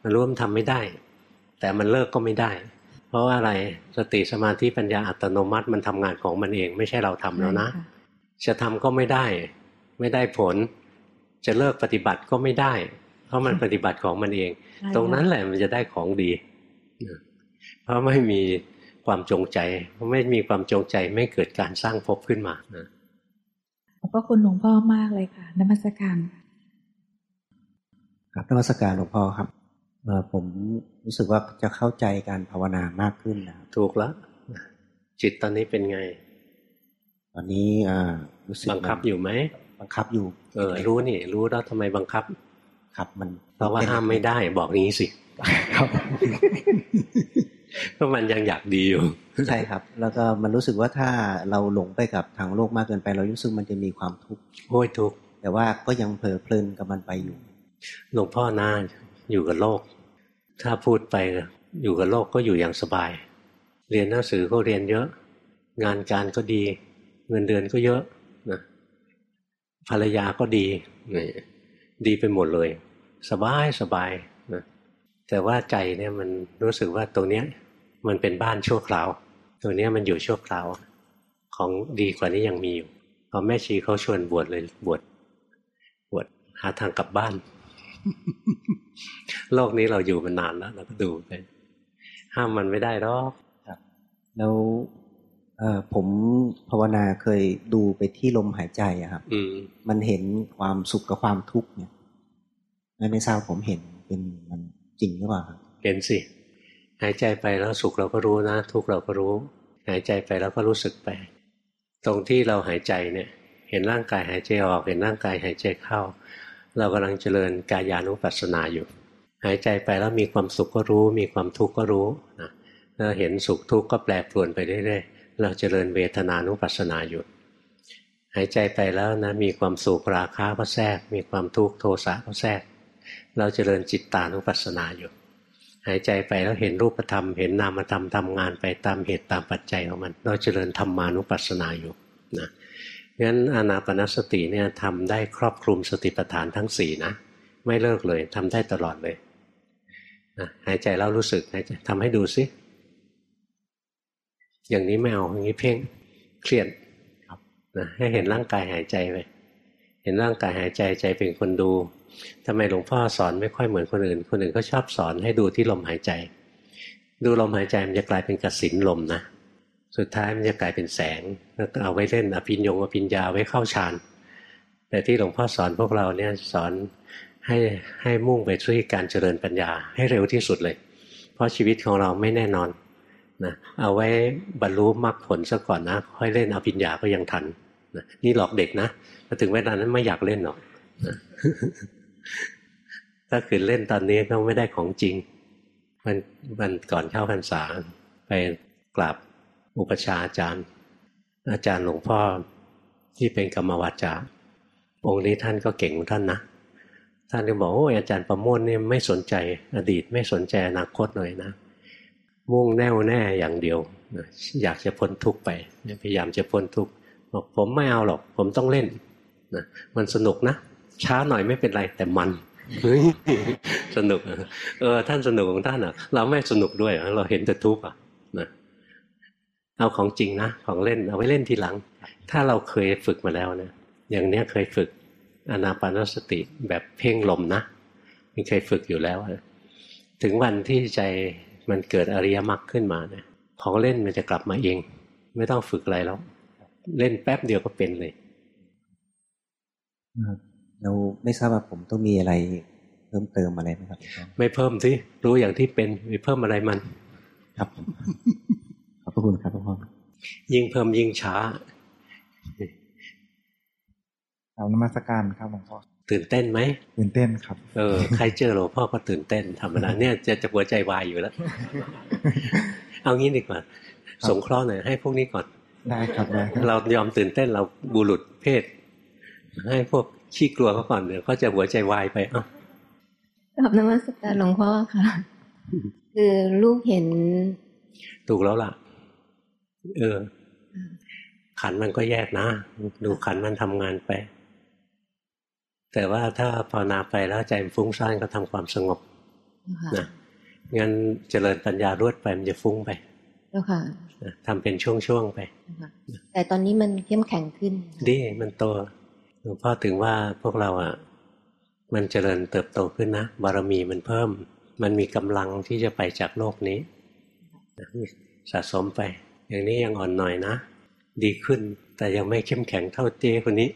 มันร่วมทำไม่ได้ แต่มันเลิกก็ไม่ได้ เพราะว่าอะไรสติสมาธิปัญญาอัตโนมัติมันทำงานของมันเอง ไม่ใช่เราทำแล้วนะ จะทำก็ไม่ได้ ไม่ได้ผล จะเลิกปฏิบัติก็ไม่ได้ เพราะมันปฏิบัติของมันเอง ตรงนั้นแหละมันจะได้ของดี เพราะไม่มีความจงใจเพราะไม่มีความจงใจไม่เกิดการสร้างภพขึ้นมานะ ขอบพระคุณหลวงพ่อมากเลยค่ะนมัสการครับนมัสการหลวงพ่อครับผมรู้สึกว่าจะเข้าใจการภาวนามากขึ้นนะถูกแล้วจิตตอนนี้เป็นไง ตอนนี้อ่ารู้สึกบังคับอยู่ไหมบังคับอยู่ เออ รู้นี่ รู้แล้วทำไมบังคับ ครับมันเพราะว่าห้ามไม่ได้บอกนี้สิครับ เพราะมันยังอยากดีอยู่ ใช่ครับ แล้วก็มันรู้สึกว่าถ้าเราหลงไปกับทางโลกมากเกินไป เรารู้สึกมันจะมีความทุกข์โอ้ยทุกข์แต่ว่าก็ยังเพลิดเพลินกับมันไปอยู่ หลวงพ่อน่าอยู่กับโลก ถ้าพูดไปอยู่กับโลกก็อยู่อย่างสบาย เรียนหนังสือก็เรียนเยอะ งานการก็ดี เงินเดือนก็เยอะนะภรรยาก็ดีนี่ดีไปหมดเลย สบายสบายนะ แต่ว่าใจเนี่ยมันรู้สึกว่าตรงเนี้ยมันเป็นบ้านชั่วคราว ตัวนี้มันอยู่ชั่วคราว ของดีกว่านี้ยังมีอยู่พอแม่ชีเขาชวนบวชเลยบวชบวชหาทางกลับบ้าน โลกนี้เราอยู่มานานแล้วเราก็ดูไปห้ามมันไม่ได้หรอกครับแล้วผมภาวนาเคยดูไปที่ลมหายใจอะครับอืมมันเห็นความสุขกับความทุกข์เนี่ยไม่ทราบผมเห็นเป็นมัน จริงหรือเปล่าเห็นสิ หายใจไปแล้วสุขเราก็รู้นะ ทุกเราก็รู้ หายใจไปแล้วก็รู้สึกไป ตรงที่เราหายใจเนี่ย เห็นร่างกายหายใจออกเห็นร่างกายหายใจเข้า เรากำลังเจริญกายานุปัสสนาอยู่ หายใจไปแล้วมีความสุขก็รู้ มีความทุกข์ก็รู้นะเราเห็นสุขทุกข์ก็แปรปรวนไปเรื่อยๆเราเจริญเวทนานุปัสสนาอยู่หายใจไปแล้วนะมีความสุขราคะก็แทรก มีความทุกข์โทสะก็แทรก เราเจริญจิตตานุปัสสนาอยู่ หายใจไปแล้วเห็นรูปธรรม เห็นนามธรรมทำงานไปตามเหตุตามปัจจัยของมัน เราเจริญธรรมานุปัสสนาอยู่นะงั้นอานาปนสติเนี่ยทำได้ครอบคลุมสติปัฏฐานทั้งสี่นะไม่เลิกเลยทำได้ตลอดเลยนะหายใจแล้วรู้สึกหายใจทำให้ดูซิอย่างนี้ไม่เอาอย่างนี้เพ่งเครียดนะให้เห็นร่างกายหายใจไปเห็นร่างกายหายใจใจเป็นคนดู ทำไมหลวงพ่อสอนไม่ค่อยเหมือนคนอื่น คนอื่นเขาชอบสอนให้ดูที่ลมหายใจ ดูลมหายใจมันจะกลายเป็นกสินลมนะสุดท้ายมันจะกลายเป็นแสงแล้วเอาไว้เล่นอภิญญงอภิญญาไว้เข้าฌานแต่ที่หลวงพ่อสอนพวกเราเนี่ยสอนให้ให้มุ่งไปที่การเจริญปัญญาให้เร็วที่สุดเลย เพราะชีวิตของเราไม่แน่นอนนะเอาไว้บรรลุมรรคผลซะก่อนนะ ค่อยเล่นอภิญญาก็ยังทันนะนี่หลอกเด็กนะมาถึงเวลานั้นไม่อยากเล่นหรอกนะ ถ้าคืนเล่นตอนนี้ก็ไม่ได้ของจริง มันมันก่อนเข้าพรรษา ไปกราบอุปชาอาจารย์ อาจารย์หลวงพ่อที่เป็นกรรมวาจาองค์นี้ท่านก็เก่งท่านนะท่านก็บอกโอ้ยอาจารย์ประโมทเนี่ยไม่สนใจอดีตไม่สนใจอนาคตเลยนะ มุ่งแน่วแน่อย่างเดียวอยากจะพ้นทุกข์ไปพยายามจะพ้นทุกข์บอกผมไม่เอาหรอก ผมต้องเล่นนะมันสนุกนะ ช้าหน่อยไม่เป็นไรแต่มันเฮ้ยสนุกเออท่านสนุกของท่านอะ เราไม่สนุกด้วยเราเห็นแต่ทุกข์อะนะเอาของจริงนะของเล่นเอาไว้เล่นทีหลัง ถ้าเราเคยฝึกมาแล้วเนะอย่างเนี้ยเคยฝึกอนาปานสติแบบเพ่งลมนะมันเคยฝึกอยู่แล้วถึงวันที่ใจมันเกิดอริยมรรคขึ้นมาเนี่ยของเล่นมันจะกลับมาเอง ไม่ต้องฝึกอะไรแล้ว เล่นแป๊บเดียวก็เป็นเลย เราไม่ทราบว่าผมต้องมีอะไรเพิ่มเติมอะไรไหมครับ ไม่เพิ่มสิรู้อย่างที่เป็นไม่เพิ่มอะไรมัน ครับขอบพระคุณครับพ่อยิ่งเพิ่มยิ่งช้าเอานมัสการครับหลวงพ่อตื่นเต้นไหมตื่นเต้นครับ เออใครเจอหลวงพ่อก็ตื่นเต้นธรรมดาเนี่ยจะจะหัวใจวายอยู่แล้ว เอางี้ดีกว่า สงเคราะห์หน่อยให้พวกนี้ก่อนได้ครับได้เรายอมตื่นเต้นเราบุรุษเพศ ให้พวก ขี้กลัวเขาก่อนเดี๋ยวเขาจะหัวใจวายไปอะขอบนมัสการหลวงพ่อค่ะ คือลูกเห็น ถูกแล้วล่ะ เออ ขันมันก็แยกนะ ดูขันมันทำงานไป แต่ว่าถ้าภาวนาไปแล้วใจมันฟุ้งซ่านก็ทำความสงบนะงั้นเจริญปัญญารวดไปมันจะฟุ้งไปเจ้าค่ะทำเป็นช่วงๆไป แต่ตอนนี้มันเข้มแข็งขึ้น ดีมันโต หลวงพ่อถึงว่าพวกเราอะ มันเจริญเติบโตขึ้นนะ บารมีมันเพิ่ม มันมีกำลังที่จะไปจากโลกนี้สะสมไป อย่างนี้ยังอ่อนหน่อยนะ ดีขึ้น แต่ยังไม่เข้มแข็งเท่าเจ้คนนี้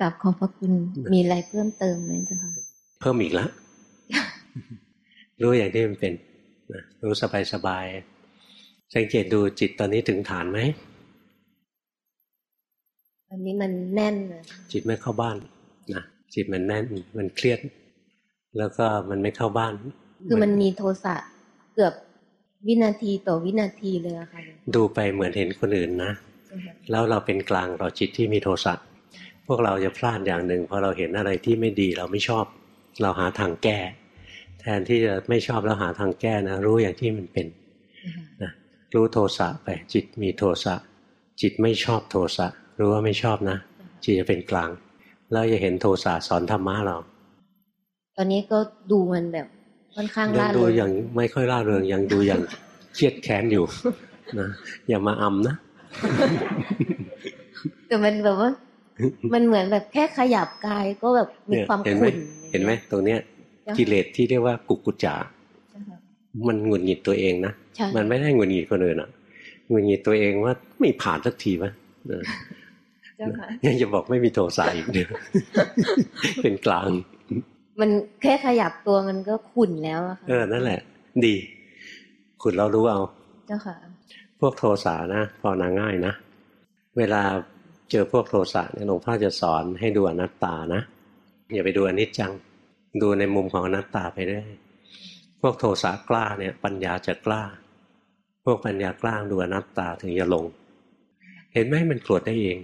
กับขอบพระคุณมีอะไรเพิ่มเติมไหมเจ้าค่ะเพิ่มอีกแล้วรู้อย่างที่มันเป็นรู้สบายสบายสังเกตดูจิตตอนนี้ถึงฐานไหม อันนี้มันแน่นจิตไม่เข้าบ้านนะจิตมันแน่นมันเครียด แล้วก็มันไม่เข้าบ้าน คือมันมีโทสะเกือบวินาทีต่อวินาทีเลยค่ะดูไปเหมือนเห็นคนอื่นนะแล้วเราเป็นกลางเราจิตที่มีโทสะพวกเราจะพลาดอย่างหนึ่งพอเราเห็นอะไรที่ไม่ดีเราไม่ชอบ เราหาทางแก้ แทนที่จะไม่ชอบแล้วหาทางแก้นะรู้อย่างที่มันเป็นนะรู้โทสะไปจิตมีโทสะจิตไม่ชอบโทสะ รู้ว่าไม่ชอบนะจิตจะเป็นกลาง แล้วจะเห็นโทสะสอนธรรมะเราตอนนี้ก็ดูมันแบบค่อนข้างล่าเริงดูอย่างไม่ค่อยล่าเริงยังดูอย่างเครียดแค้นอยู่นะอย่ามาอำนะแต่มันแบบว่า มันเหมือนแบบแค่ขยับกายก็แบบมีความขุ่นเห็นไหมตรงเนี้ยกิเลสที่เรียกว่ากุกุจามันหงุดหงิดตัวเองนะมันไม่ได้หงุดหงิดคนอื่นอะหงุดหงิดตัวเองว่าไม่ผ่านสักทีวะ ยังจะบอกไม่มีโทสะอีกเดียวเป็นกลาง มันแค่ขยับตัวมันก็ขุ่นแล้วอะค่ะเออนั่นแหละ ดีขุ่นเรารู้เอา เจ้าค่ะ พวกโทสะนะพอนาง่ายนะ เวลาเจอพวกโทสะเนี่ยหลวงพ่อจะสอนให้ดูอนัตตานะอย่าไปดูอนิจจัง ดูในมุมของอนัตตาไปได้พวกโทสะกล้าเนี่ย ปัญญาจะกล้า พวกปัญญากล้าดูอนัตตาถึงจะลง เห็นไหมมันโกรธได้เอง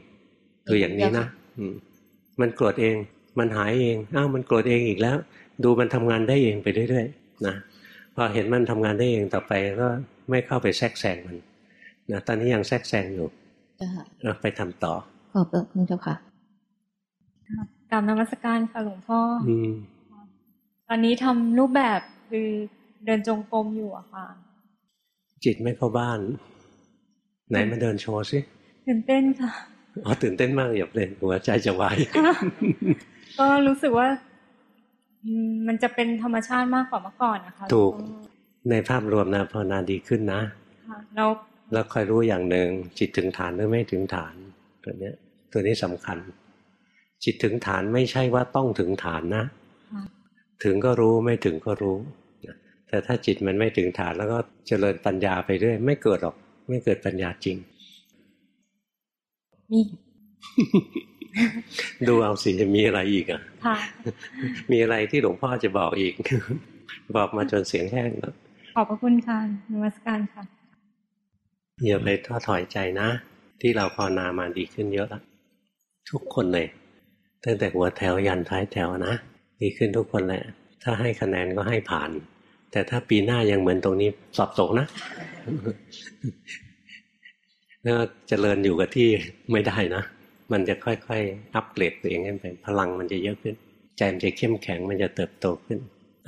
คืออย่างนี้นะมันโกรธเอง มันหายเองอ้าวมันโกรธเองอีกแล้ว ดูมันทำงานได้เองไปเรื่อยๆนะพอเห็นมันทำงานได้เองต่อไปก็ไม่เข้าไปแทรกแซงมันนะตอนนี้ยังแทรกแซงอยู่เราไปทำต่อขอบคุณเจ้าค่ะกรรมนมัสการค่ะหลวงพ่อตอนนี้ทำรูปแบบคือเดินจงกรมอยู่อะค่ะ จิตไม่เข้าบ้าน ไหนมาเดินโชว์สิตื่นเต้นค่ะ อ๋อตื่นเต้นมากอย่าเล่นหัวใจจะวายก็รู้สึกว่ามันจะเป็นธรรมชาติมากกว่าเมื่อก่อนนะคะถูกในภาพรวมนะภาวนาดีขึ้นนะแล้วแล้วคอยรู้อย่างหนึ่งจิตถึงฐานหรือไม่ถึงฐาน ตัวเนี้ยตัวนี้สำคัญ จิตถึงฐานไม่ใช่ว่าต้องถึงฐานนะ ถึงก็รู้ไม่ถึงก็รู้แต่ถ้าจิตมันไม่ถึงฐานแล้วก็เจริญปัญญาไปเรื่อยไม่เกิดหรอก ไม่เกิดปัญญาจริง มีดูเอาสิจะมีอะไรอีกอะมีอะไรที่หลวงพ่อจะบอกอีก บอกมาจนเสียงแห้งแล้วขอบพระคุณค่ะนมัสการค่ะอย่าไปท้อถอยใจนะ ที่เราภาวนามาดีขึ้นเยอะแล้วทุกคนเลยตั้งแต่หัวแถวยันท้ายแถวนะดีขึ้นทุกคนแหละ ถ้าให้คะแนนก็ให้ผ่าน แต่ถ้าปีหน้ายังเหมือนตรงนี้สอบตกนะ แล้วเจริญอยู่กับที่ไม่ได้นะ มันจะค่อยๆ อัปเกรดตัวเองขึ้นไป พลังมันจะเยอะขึ้น ใจมันจะเข้มแข็ง มันจะเติบโตขึ้น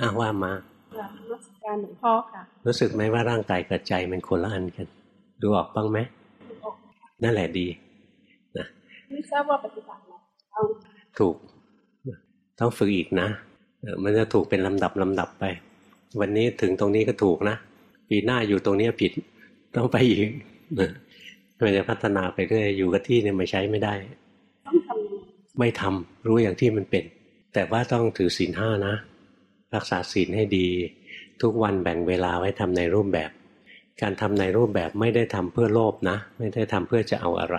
อ้าว่ามารัชการหลวงพ่อค่ะ รู้สึกไหมว่าร่างกายกับใจมันคนละอันกัน ดูออกบ้างไหมนั่นแหละดีนะไม่ทราบว่าปฏิบัติแล้วถูก ต้องฝึกอีกนะ มันจะถูกเป็นลำดับลำดับไป วันนี้ถึงตรงนี้ก็ถูกนะ ปีหน้าอยู่ตรงนี้ผิด ต้องไปอีก มันจะพัฒนาไปเรื่อยอยู่กับที่เนี่ยมาใช้ไม่ได้ไม่ทำรู้อย่างที่มันเป็น แต่ว่าต้องถือศีลห้านะ รักษาศีลให้ดี ทุกวันแบ่งเวลาไว้ทำในรูปแบบ การทำในรูปแบบไม่ได้ทำเพื่อโลภนะ ไม่ได้ทำเพื่อจะเอาอะไร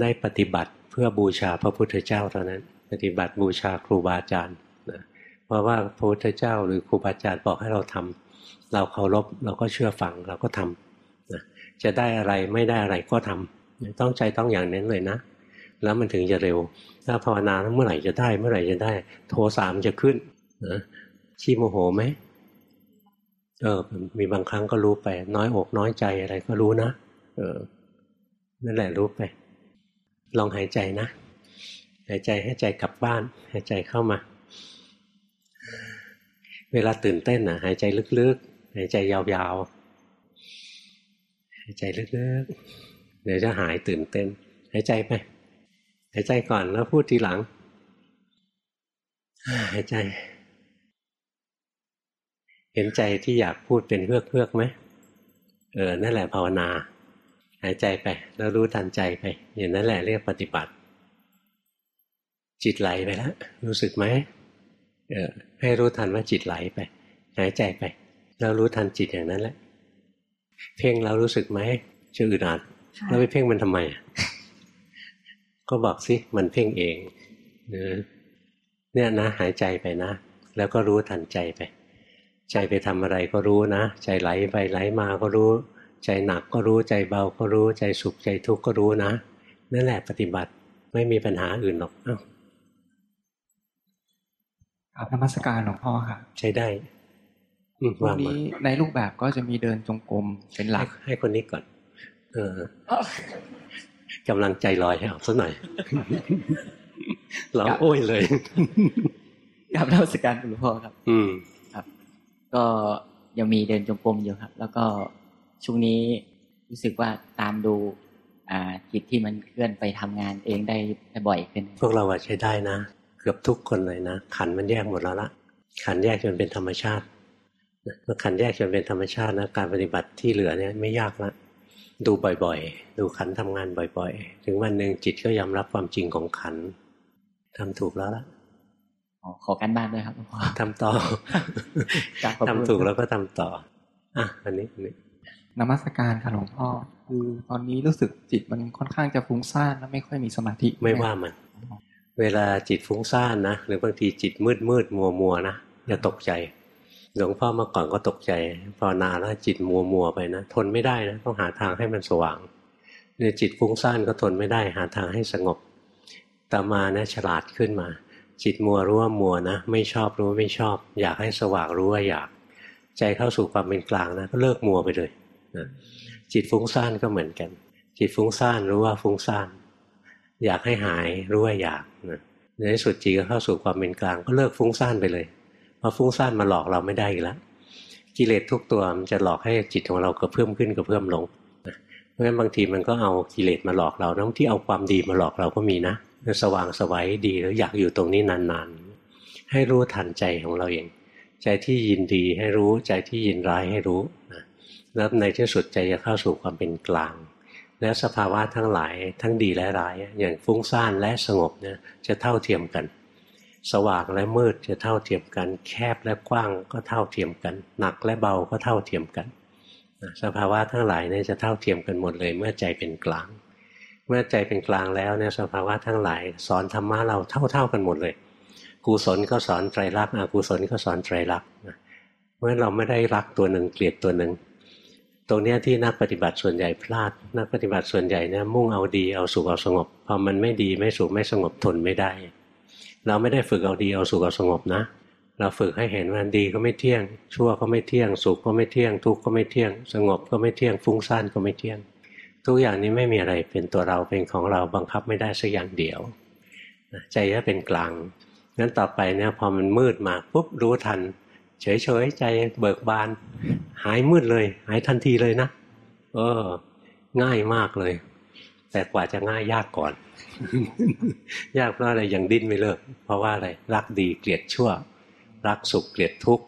ได้ปฏิบัติเพื่อบูชาพระพุทธเจ้าเท่านั้น ปฏิบัติบูชาครูบาอาจารย์นะเพราะว่าพระพุทธเจ้าหรือครูบาอาจารย์บอกให้เราทำเราเคารพเราก็เชื่อฟังเราก็ทำนะ จะได้อะไรไม่ได้อะไรก็ทำต้องใจต้องอย่างนั้นเลยนะ แล้วมันถึงจะเร็ว ถ้าภาวนาเมื่อไหร่จะได้ เมื่อไหร่จะได้ โทสามจะขึ้นนะชี้โมโหไหมเออมีบางครั้งก็รู้ไป น้อยอกน้อยใจอะไรก็รู้นะเออนั่นแหละรู้ไป ลองหายใจนะ หายใจให้ใจกลับบ้าน หายใจเข้ามา เวลาตื่นเต้นนะหายใจลึกๆ หายใจยาวๆายใจลึกๆ เดี๋ยวจะหายตื่นเต้น หายใจไป หายใจก่อนแล้วพูดทีหลัง หายใจ เห็นใจที่อยากพูดเป็นเพือกเพือกไหมเออ นั่นแหละภาวนา หายใจไป แล้วรู้ทันใจไป อย่างนั้นแหละเรียกปฏิบัติ จิตไหลไปแล้ว รู้สึกไหมเออ ให้รู้ทันว่าจิตไหลไป หายใจไป แล้วรู้ทันจิตอย่างนั้นแหละ เพ่งแล้วรู้สึกไหมจะอึดอัดแล้วไปเพ่งมันทำไม ก็บอกสิมันเพ่งเองเนี่ยนะหายใจไปนะ แล้วก็รู้ทันใจไป ใจไปทำอะไรก็รู้นะ ใจไหลไปไหลมาก็รู้ ใจหนักก็รู้ใจเบาก็รู้ใจสุขใจทุกข์ก็รู้นะนั่นแหละปฏิบัติไม่มีปัญหาอื่นหรอกอ้าวครับนมัสการหลวงพ่อค่ะ ใช้ได้ วันนี้ในรูปแบบก็จะมีเดินจงกรมเป็นหลัก ให้คนนี้ก่อน เออกำลังใจลอยให้เอาสักหน่อยเราโอ้ยเลยกับนมัสการหลวงพ่อครับ อืมก็ยังมีเดินจงกรมอยู่ครับ แล้วก็ช่วงนี้รู้สึกว่าตามดู อ่าจิตที่มันเคลื่อนไปทำงานเองได้บ่อยขึ้น พวกเราใช้ได้นะ เกือบทุกคนเลยนะ ขันมันแยกหมดแล้วละขันแยกจนเป็นธรรมชาติ เมื่อขันแยกจนเป็นธรรมชาตินะการปฏิบัติที่เหลือเนี่ยไม่ยากละดูบ่อยๆ ดูขันทำงานบ่อย ๆ ถึงวันหนึ่งจิตก็ยอมรับความจริงของขันทำถูกแล้วละขอการบ้านด้วยครับทำต่อทำถูกแล้วก็ทำต่ออะอันนี้อันนี้นมัสการค่ะหลวงพ่อ คือตอนนี้รู้สึกจิตมันค่อนข้างจะฟุ้งซ่านและไม่ค่อยมีสมาธิไม่ว่ามัน เวลาจิตฟุ้งซ่านนะหรือบางทีจิตมืดมืดมัวมัวนะอย่าตกใจ หลวงพ่อเมื่อก่อนก็ตกใจพอนาแล้วจิตมัวมัวไปนะ ทนไม่ได้นะต้องหาทางให้มันสว่างเนี่ยจิตฟุ้งซ่านก็ทนไม่ได้หาทางให้สงบต่อมานะฉลาดขึ้นมา จิตมัวรู้ว่ามัวนะไม่ชอบรู้ว่าไม่ชอบ อยากให้สว่างรู้ว่าอยาก ใจเข้าสู่ความเป็นกลางนะก็เลิกมัวไปเลยนะจิตฟุ้งซ่านก็เหมือนกัน จิตฟุ้งซ่านรู้ว่าฟุ้งซ่าน อยากให้หายรู้ว่าอยากนะในที่สุดจิตก็เข้าสู่ความเป็นกลาง ก็เลิกฟุ้งซ่านไปเลย เพราะฟุ้งซ่านมาหลอกเราไม่ได้อีกแล้วกิเลสทุกตัวมันจะหลอกให้จิตของเรากระเพิ่มขึ้นกระเพิ่มลงเพราะฉะนั้นบางทีมันก็เอากิเลสมาหลอกเราทั้งที่เอาความดีมาหลอกเราก็มีนะสว่างสวัยดีแล้วอยากอยู่ตรงนี้นานๆ ให้รู้ทันใจของเราเอง ใจที่ยินดีให้รู้ใจที่ยินร้ายให้รู้นะแล้วในที่สุดใจจะเข้าสู่ความเป็นกลาง แล้วสภาวะทั้งหลายทั้งดีและร้าย อย่างฟุ้งซ่านและสงบเนี่ยจะเท่าเทียมกัน สว่างและมืดจะเท่าเทียมกัน แคบและกว้างก็เท่าเทียมกัน หนักและเบาก็เท่าเทียมกันสภาวะทั้งหลายเนี่ยจะเท่าเทียมกันหมดเลย เมื่อใจเป็นกลาง เมื่อใจเป็นกลางแล้วเนี่ยสภาวะทั้งหลายสอนธรรมะเราเท่าๆกันหมดเลย กุศลก็สอนไตรลักษณ์อกุศลก็สอนไตรลักษณ์เพราะเราไม่ได้รักตัวหนึ่งเกลียดตัวหนึ่งตรงนี้ที่นักปฏิบัติส่วนใหญ่พลาด นักปฏิบัติส่วนใหญ่เนี่ยมุ่งเอาดีเอาสุขเอาสงบพอมันไม่ดีไม่สุขไม่สงบทนไม่ได้ เราไม่ได้ฝึกเอาดีเอาสุขเอาสงบนะ เราฝึกให้เห็นว่าดีก็ไม่เที่ยง ชั่วก็ไม่เที่ยง สุขก็ไม่เที่ยง ทุกข์ก็ไม่เที่ยง สงบก็ไม่เที่ยง ฟุ้งซ่านก็ไม่เที่ยง ทุกอย่างนี้ไม่มีอะไรเป็นตัวเราเป็นของเราบังคับไม่ได้สักอย่างเดียวใจจะเป็นกลางงั้นต่อไปเนี่ยพอมันมืดมาปุ๊บรู้ทัน เฉยๆใจเบิกบาน หายมืดเลย หายทันทีเลยนะเออ ง่ายมากเลย แต่กว่าจะง่ายยากก่อน ยากเพราะอะไรยังดิ้นไม่เลิก เพราะว่าอะไรรักดีเกลียดชั่ว รักสุขเกลียดทุกข์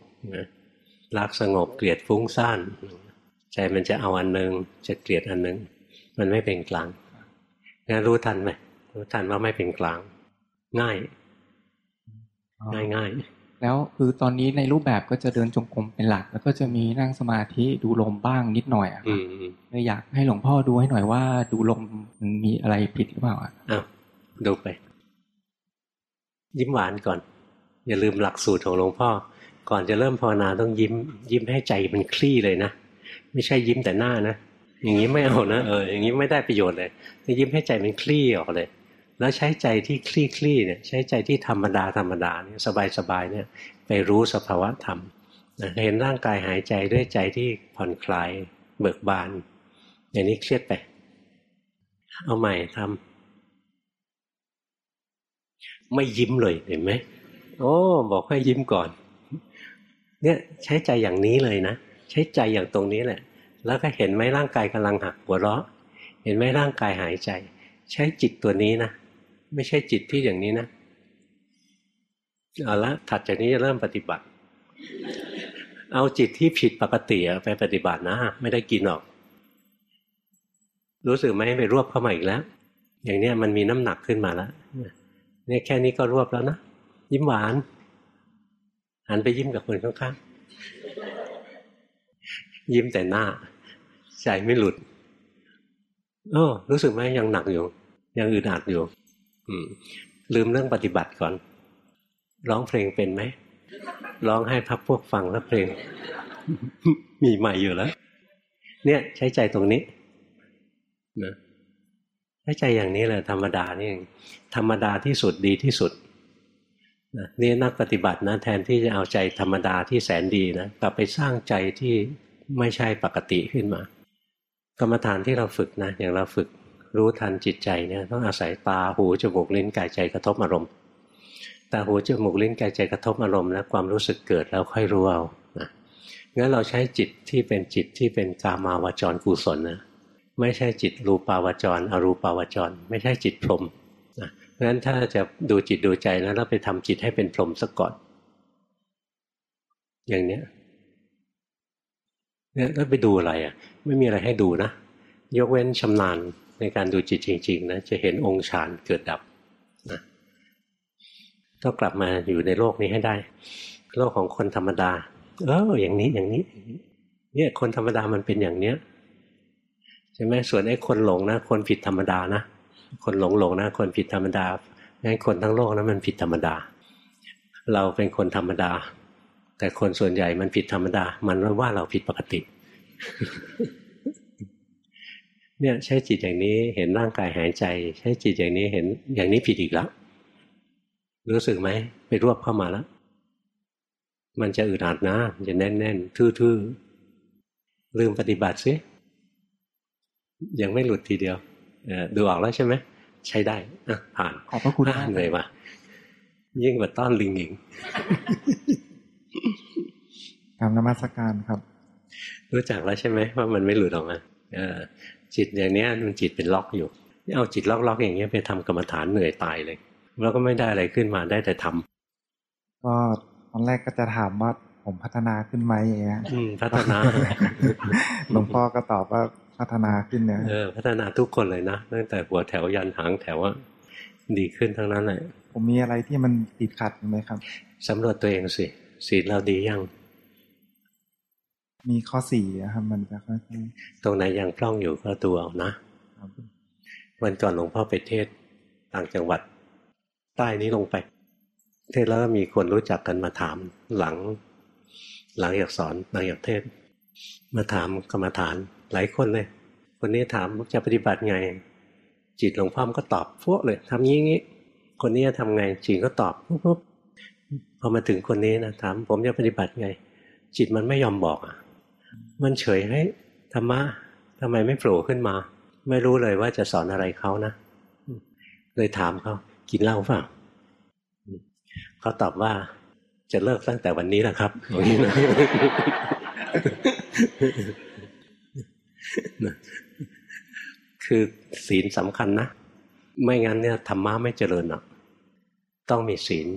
รักสงบเกลียดฟุ้งซ่านใจมันจะเอาอันหนึ่งจะเกลียดอันหนึ่งมันไม่เป็นกลางงั้นรู้ทันไหมรู้ทันว่าไม่เป็นกลาง ง่าย ง่ายง่าย แล้วคือตอนนี้ในรูปแบบก็จะเดินจงกรมเป็นหลัก แล้วก็จะมีนั่งสมาธิดูลมบ้างนิดหน่อยอะครับเลยอยากให้หลวงพ่อดูให้หน่อยว่า ดูลมมันมีอะไรผิดหรือเปล่าอะอ้าวดูไป ยิ้มหวานก่อน อย่าลืมหลักสูตรของหลวงพ่อ ก่อนจะเริ่มภาวนาต้องยิ้ม ยิ้มให้ใจมันคลี่เลยนะไม่ใช่ยิ้มแต่หน้านะอย่างนี้ไม่เอานะเอออย่างนี้ไม่ได้ประโยชน์เลยยิ้มให้ใจมันคลี่ออกเลย แล้วใช้ใจที่คลี่คลี่เนี่ยใช้ใจที่ธรรมดาธรรมดาเนี่ยสบายสบายเนี่ยไปรู้สภาวะธรรมเห็นร่างกายหายใจด้วยใจที่ผ่อนคลายเบิกบาน อย่างนี้เครียดไป เอาใหม่ทำไม่ยิ้มเลยเห็นไหมโอ้บอกให้ยิ้มก่อน เนี่ยใช้ใจอย่างนี้เลยนะ ใช้ใจอย่างตรงนี้แหละ แล้วก็เห็นไหมร่างกายกำลังหักหัวเราะ เห็นไหมร่างกายหายใจ ใช้จิตตัวนี้นะ ไม่ใช่จิตที่อย่างนี้นะเอาละถัดจากนี้จะเริ่มปฏิบัติ เอาจิตที่ผิดปกติไปปฏิบัตินะ ไม่ได้กินหรอก รู้สึกไหมไปรวบเข้ามาอีกแล้ว อย่างเนี้ยมันมีน้ำหนักขึ้นมาแล้วเนี่ยแค่นี้ก็รวบแล้วนะ ยิ้มหวานหันไปยิ้มกับคนข้างๆ ยิ้มแต่หน้า ใจไม่หลุดโอ้รู้สึกไหมยังหนักอยู่ ยังอึดอัดอยู่ ลืมเรื่องปฏิบัติก่อน ร้องเพลงเป็นไหม ร้องให้พักพวกฟังแล้วเพลง มีใหม่อยู่แล้ว เนี่ยใช้ใจตรงนี้นะใช้ใจอย่างนี้แหละธรรมดานี่เองธรรมดาที่สุดดีที่สุดนะนี่นักปฏิบัตินะแทนที่จะเอาใจธรรมดาที่แสนดีนะกลับไปสร้างใจที่ไม่ใช่ปกติขึ้นมา กรรมฐานที่เราฝึกนะอย่างเราฝึก รู้ทันจิตใจเนี่ยต้องอาศัยตาหูจมูกลิ้นกายใจกระทบอารมณ์ตาหูจมูกลิ้นกายใจกระทบอารมณ์แล้วความรู้สึกเกิดแล้วค่อยรู้เอานะงั้นเราใช้จิตที่เป็นจิตที่เป็นกามาวจรกุศลนะไม่ใช่จิตรูปาวจร อรูปาวจร ไม่ใช่จิตพรมนะงั้นถ้าจะดูจิตดูใจนะเราไปทำจิตให้เป็นพรมซะก่อน อย่างเนี้ยเนี่ยแล้วไปดูอะไรอะ ไม่มีอะไรให้ดูนะ ยกเว้นชำนาญ ในการดูจิตจริงๆนะจะเห็นองค์ฌานเกิดดับนะต้องกลับมาอยู่ในโลกนี้ให้ได้ โลกของคนธรรมดา เอออย่างนี้อย่างนี้ เนี่ยคนธรรมดามันเป็นอย่างเนี้ยใช่ไหมส่วนไอ้คนหลงนะ คนผิดธรรมดานะคนหลงหลงนะ คนผิดธรรมดางั้นคนทั้งโลกนะมันผิดธรรมดา เราเป็นคนธรรมดา แต่คนส่วนใหญ่มันผิดธรรมดา มันว่าเราผิดปกติ เนี่ยใช้จิตอย่างนี้เห็นร่างกายหายใจ ใช้จิตอย่างนี้เห็นอย่างนี้ผิดอีกแล้วรู้สึกไหมไปรวบเข้ามาแล้วมันจะอึดอัดนะมันจะแน่นๆทื่อๆลืมปฏิบัติซิยังไม่หลุดทีเดียวดูออกแล้วใช่ไหมใช้ได้อะผ่านขอบพระคุณมากเลยว่ะยิ่งกว่าต้อนลิงอีกกรรมนมัสการครับ รู้จักแล้วใช่ไหมว่ามันไม่หลุดออกมาเออ จิตอย่างนี้มันจิตเป็นล็อกอยู่เอาจิตล็อกๆอย่างเงี้ยไปทำกรรมฐานเหนื่อยตายเลย แล้วก็ไม่ได้อะไรขึ้นมาได้แต่ทำก็ตอนแรกก็จะถามว่าผมพัฒนาขึ้นไหมอย่างเงี้ยพัฒนาหลวงพ่อก็ตอบว่าพัฒนาขึ้นเนี่ยเออพัฒนาทุกคนเลยนะตั้งแต่หัวแถวยันหางแถวว่าดีขึ้นทั้งนั้นเลยผมมีอะไรที่มันติดขัดไหมครับสำรวจตัวเองสิศีลเราดียัง มีข้อสี่ครับมันจะค่อยตรงไหนยังพร่องอยู่ก็ตัวเอานะวันก่อนหลวงพ่อไปเทศต่างจังหวัด ใต้นี้ลงไป เทศแล้วมีคนรู้จักกันมาถามหลัง หลังอยากสอนหลังอยากเทศ มาถามกรรมฐานหลายคนเลยคนนี้ถามจะปฏิบัติไง จิตหลวงพ่อก็ตอบพวกเลยทำงี้งี้คนนี้จะทำไงจิตก็ตอบปุ๊บพอมาถึงคนนี้นะถาม ผมจะปฏิบัติไง จิตมันไม่ยอมบอกอะ มันเฉยให้ธรรมะทำไมไม่โผล่ขึ้นมา ไม่รู้เลยว่าจะสอนอะไรเขานะ เลยถามเขากินเหล้าเปล่าเขาตอบว่าจะเลิกตั้งแต่วันนี้แหละครับอย่างนี้นะคือศีลสำคัญนะ ไม่งั้นเนี่ยธรรมะไม่เจริญหรอกต้องมีศีล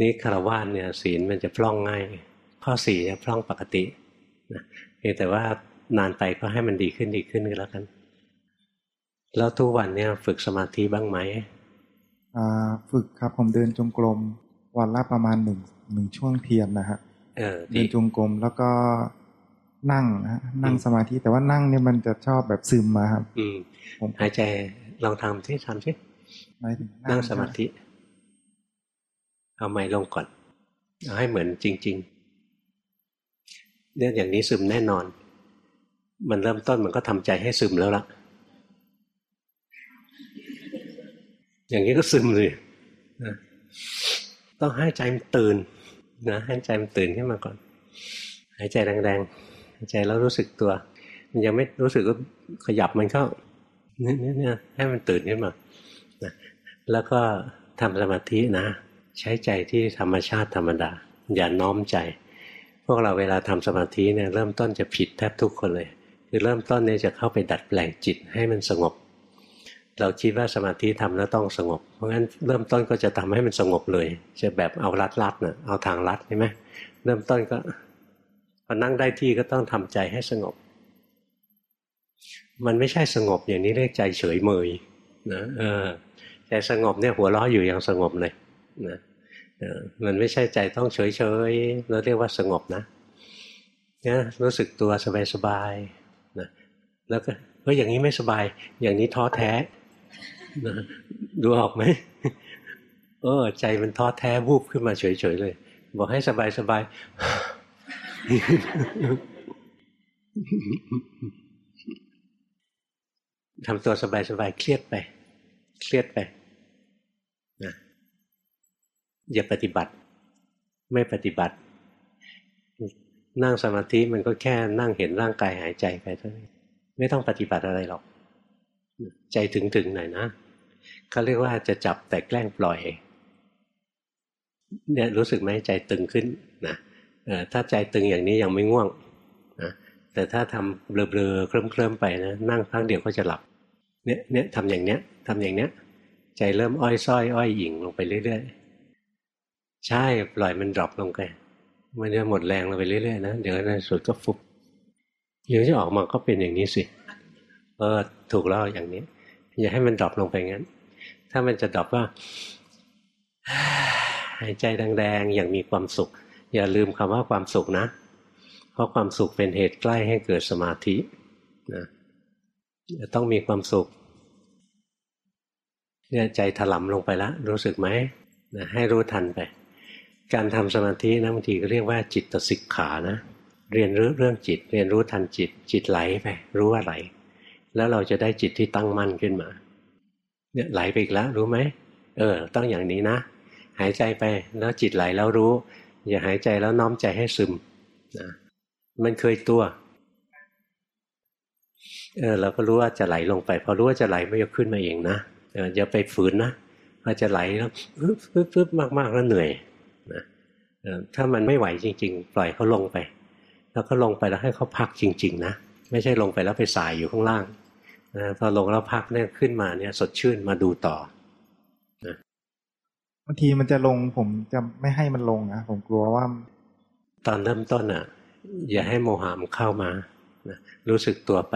นี่คารวะเนี่ยศีลมันจะพล่องง่าย ข้อสี่เนี่ยพล่องปกติ เพียงแต่ว่านานไปก็ให้มันดีขึ้นดีขึ้นก็แล้วกัน แล้วทุกวันเนี่ยฝึกสมาธิบ้างไหมฝึกครับผมเดินจงกรมวันละประมาณหนึ่งหนึ่งช่วงเทียนนะฮะเดินจงกรมแล้วก็นั่งนะนั่งสมาธิแต่ว่านั่งเนี่ยมันจะชอบแบบซึมมาครับ อืมผมหายใจลองทำที่ทำสินั่งสมาธิ เอาไม้ลงก่อน เอาให้เหมือนจริงๆ เนี่ยอย่างนี้ซึมแน่นอน มันเริ่มต้นมันก็ทำใจให้ซึมแล้วล่ะ อย่างนี้ก็ซึมเลยต้องให้ใจมันตื่นนะให้ใจมันตื่นขึ้นมาก่อน หายใจแรงๆหายใจแล้วรู้สึกตัว มันยังไม่รู้สึกก็ขยับมันเข้าเนี่ยเนี่ยให้มันตื่นขึ้นมานะแล้วก็ทำสมาธินะ ใช้ใจที่ธรรมชาติธรรมดา อย่าน้อมใจ พวกเราเวลาทำสมาธิเนี่ยเริ่มต้นจะผิดแทบทุกคนเลย คือเริ่มต้นเนี่ยจะเข้าไปดัดแปลงจิตให้มันสงบ เราคิดว่าสมาธิทำแล้วต้องสงบ เพราะงั้นเริ่มต้นก็จะทำให้มันสงบเลย จะแบบเอารัดรัดเนะ่ะเอาทางรัดใช่ไหมเริ่มต้นก็พอนั่งได้ที่ก็ต้องทำใจให้สงบ มันไม่ใช่สงบอย่างนี้เรียกใจเฉยเมยนะเออใจสงบเนี่ยหัวเราะอยู่อย่างสงบเลยนะ มันไม่ใช่ใจต้องเฉยเฉยเราเรียกว่าสงบนะนีรู้สึกตัวสบายๆนะแล้วก็เฮ้ยอย่างนี้ไม่สบาย อย่างนี้ท้อแท้นะดูออกไหมเออใจมันท้อแท้วูบขึ้นมาเฉยๆเลย บอกให้สบายสบายทำตัวสบายๆเครียดไป เครียดไป อย่าปฏิบัติ ไม่ปฏิบัติ นั่งสมาธิมันก็แค่นั่งเห็นร่างกายหายใจไปเท่านั้นไม่ต้องปฏิบัติอะไรหรอก ใจถึงๆหน่อยนะเขาเรียกว่าจะจับแต่แกล้งปล่อย เนี่ยรู้สึกไหมใจตึงขึ้นนะถ้าใจตึงอย่างนี้ยังไม่ง่วงนะแต่ถ้าทำเบลอๆเคลิ้มๆไปนะนั่งพักเดียวก็จะหลับเนี่ยเนี่ยทำอย่างเนี้ยทำอย่างเนี้ย ใจเริ่มอ้อยส้อยอ้อยหยิ่งลงไปเรื่อยๆ ใช่ปล่อยมันดรอปลงไปมันจะหมดแรงลงไปเรื่อยๆนะเดี๋ยวในสุดก็ฟุบเดี๋ยวจะออกมาก็เป็นอย่างนี้สิเออถูกแล้วอย่างนี้ อย่าให้มันดรอปลงไปงั้น ถ้ามันจะดรอปว่าหายใจแดงๆอย่างมีความสุข อย่าลืมคำว่าความสุขนะ เพราะความสุขเป็นเหตุใกล้ให้เกิดสมาธินะจะต้องมีความสุขเนี่ยใจถลำลงไปแล้วรู้สึกไหมนะให้รู้ทันไป การทำสมาธินะบางทีก็เรียกว่าจิตสิกขานะ เรียนรู้เรื่องจิต เรียนรู้ทันจิต จิตไหลไปรู้ว่าไหล แล้วเราจะได้จิตที่ตั้งมั่นขึ้นมา เนี่ยไหลไปอีกแล้วรู้ไหมเออ ต้องอย่างนี้นะ หายใจไปแล้วจิตไหลแล้วรู้ อย่าหายใจแล้วน้อมใจให้ซึมนะมันเคยตัวเออเราก็รู้ว่าจะไหลลงไป พอรู้ว่าจะไหลไม่ยกขึ้นมาเองนะอย่าไปฝืนนะพอจะไหลแล้วปึ๊บปึ๊บปึ๊บมากๆแล้วเหนื่อย ถ้ามันไม่ไหวจริง ๆ ปล่อยเขาลงไป แล้วก็ลงไปแล้วให้เขาพักจริง ๆ นะ ไม่ใช่ลงไปแล้วไปสายอยู่ข้างล่างนะพอลงแล้วพักเนี่ยขึ้นมาเนี่ย สดชื่นมาดูต่อบางทีมันจะลงผมจะไม่ให้มันลงนะผมกลัวว่า ตอนเริ่มต้นอะ อย่าให้โมหะมันเข้ามานะรู้สึกตัวไป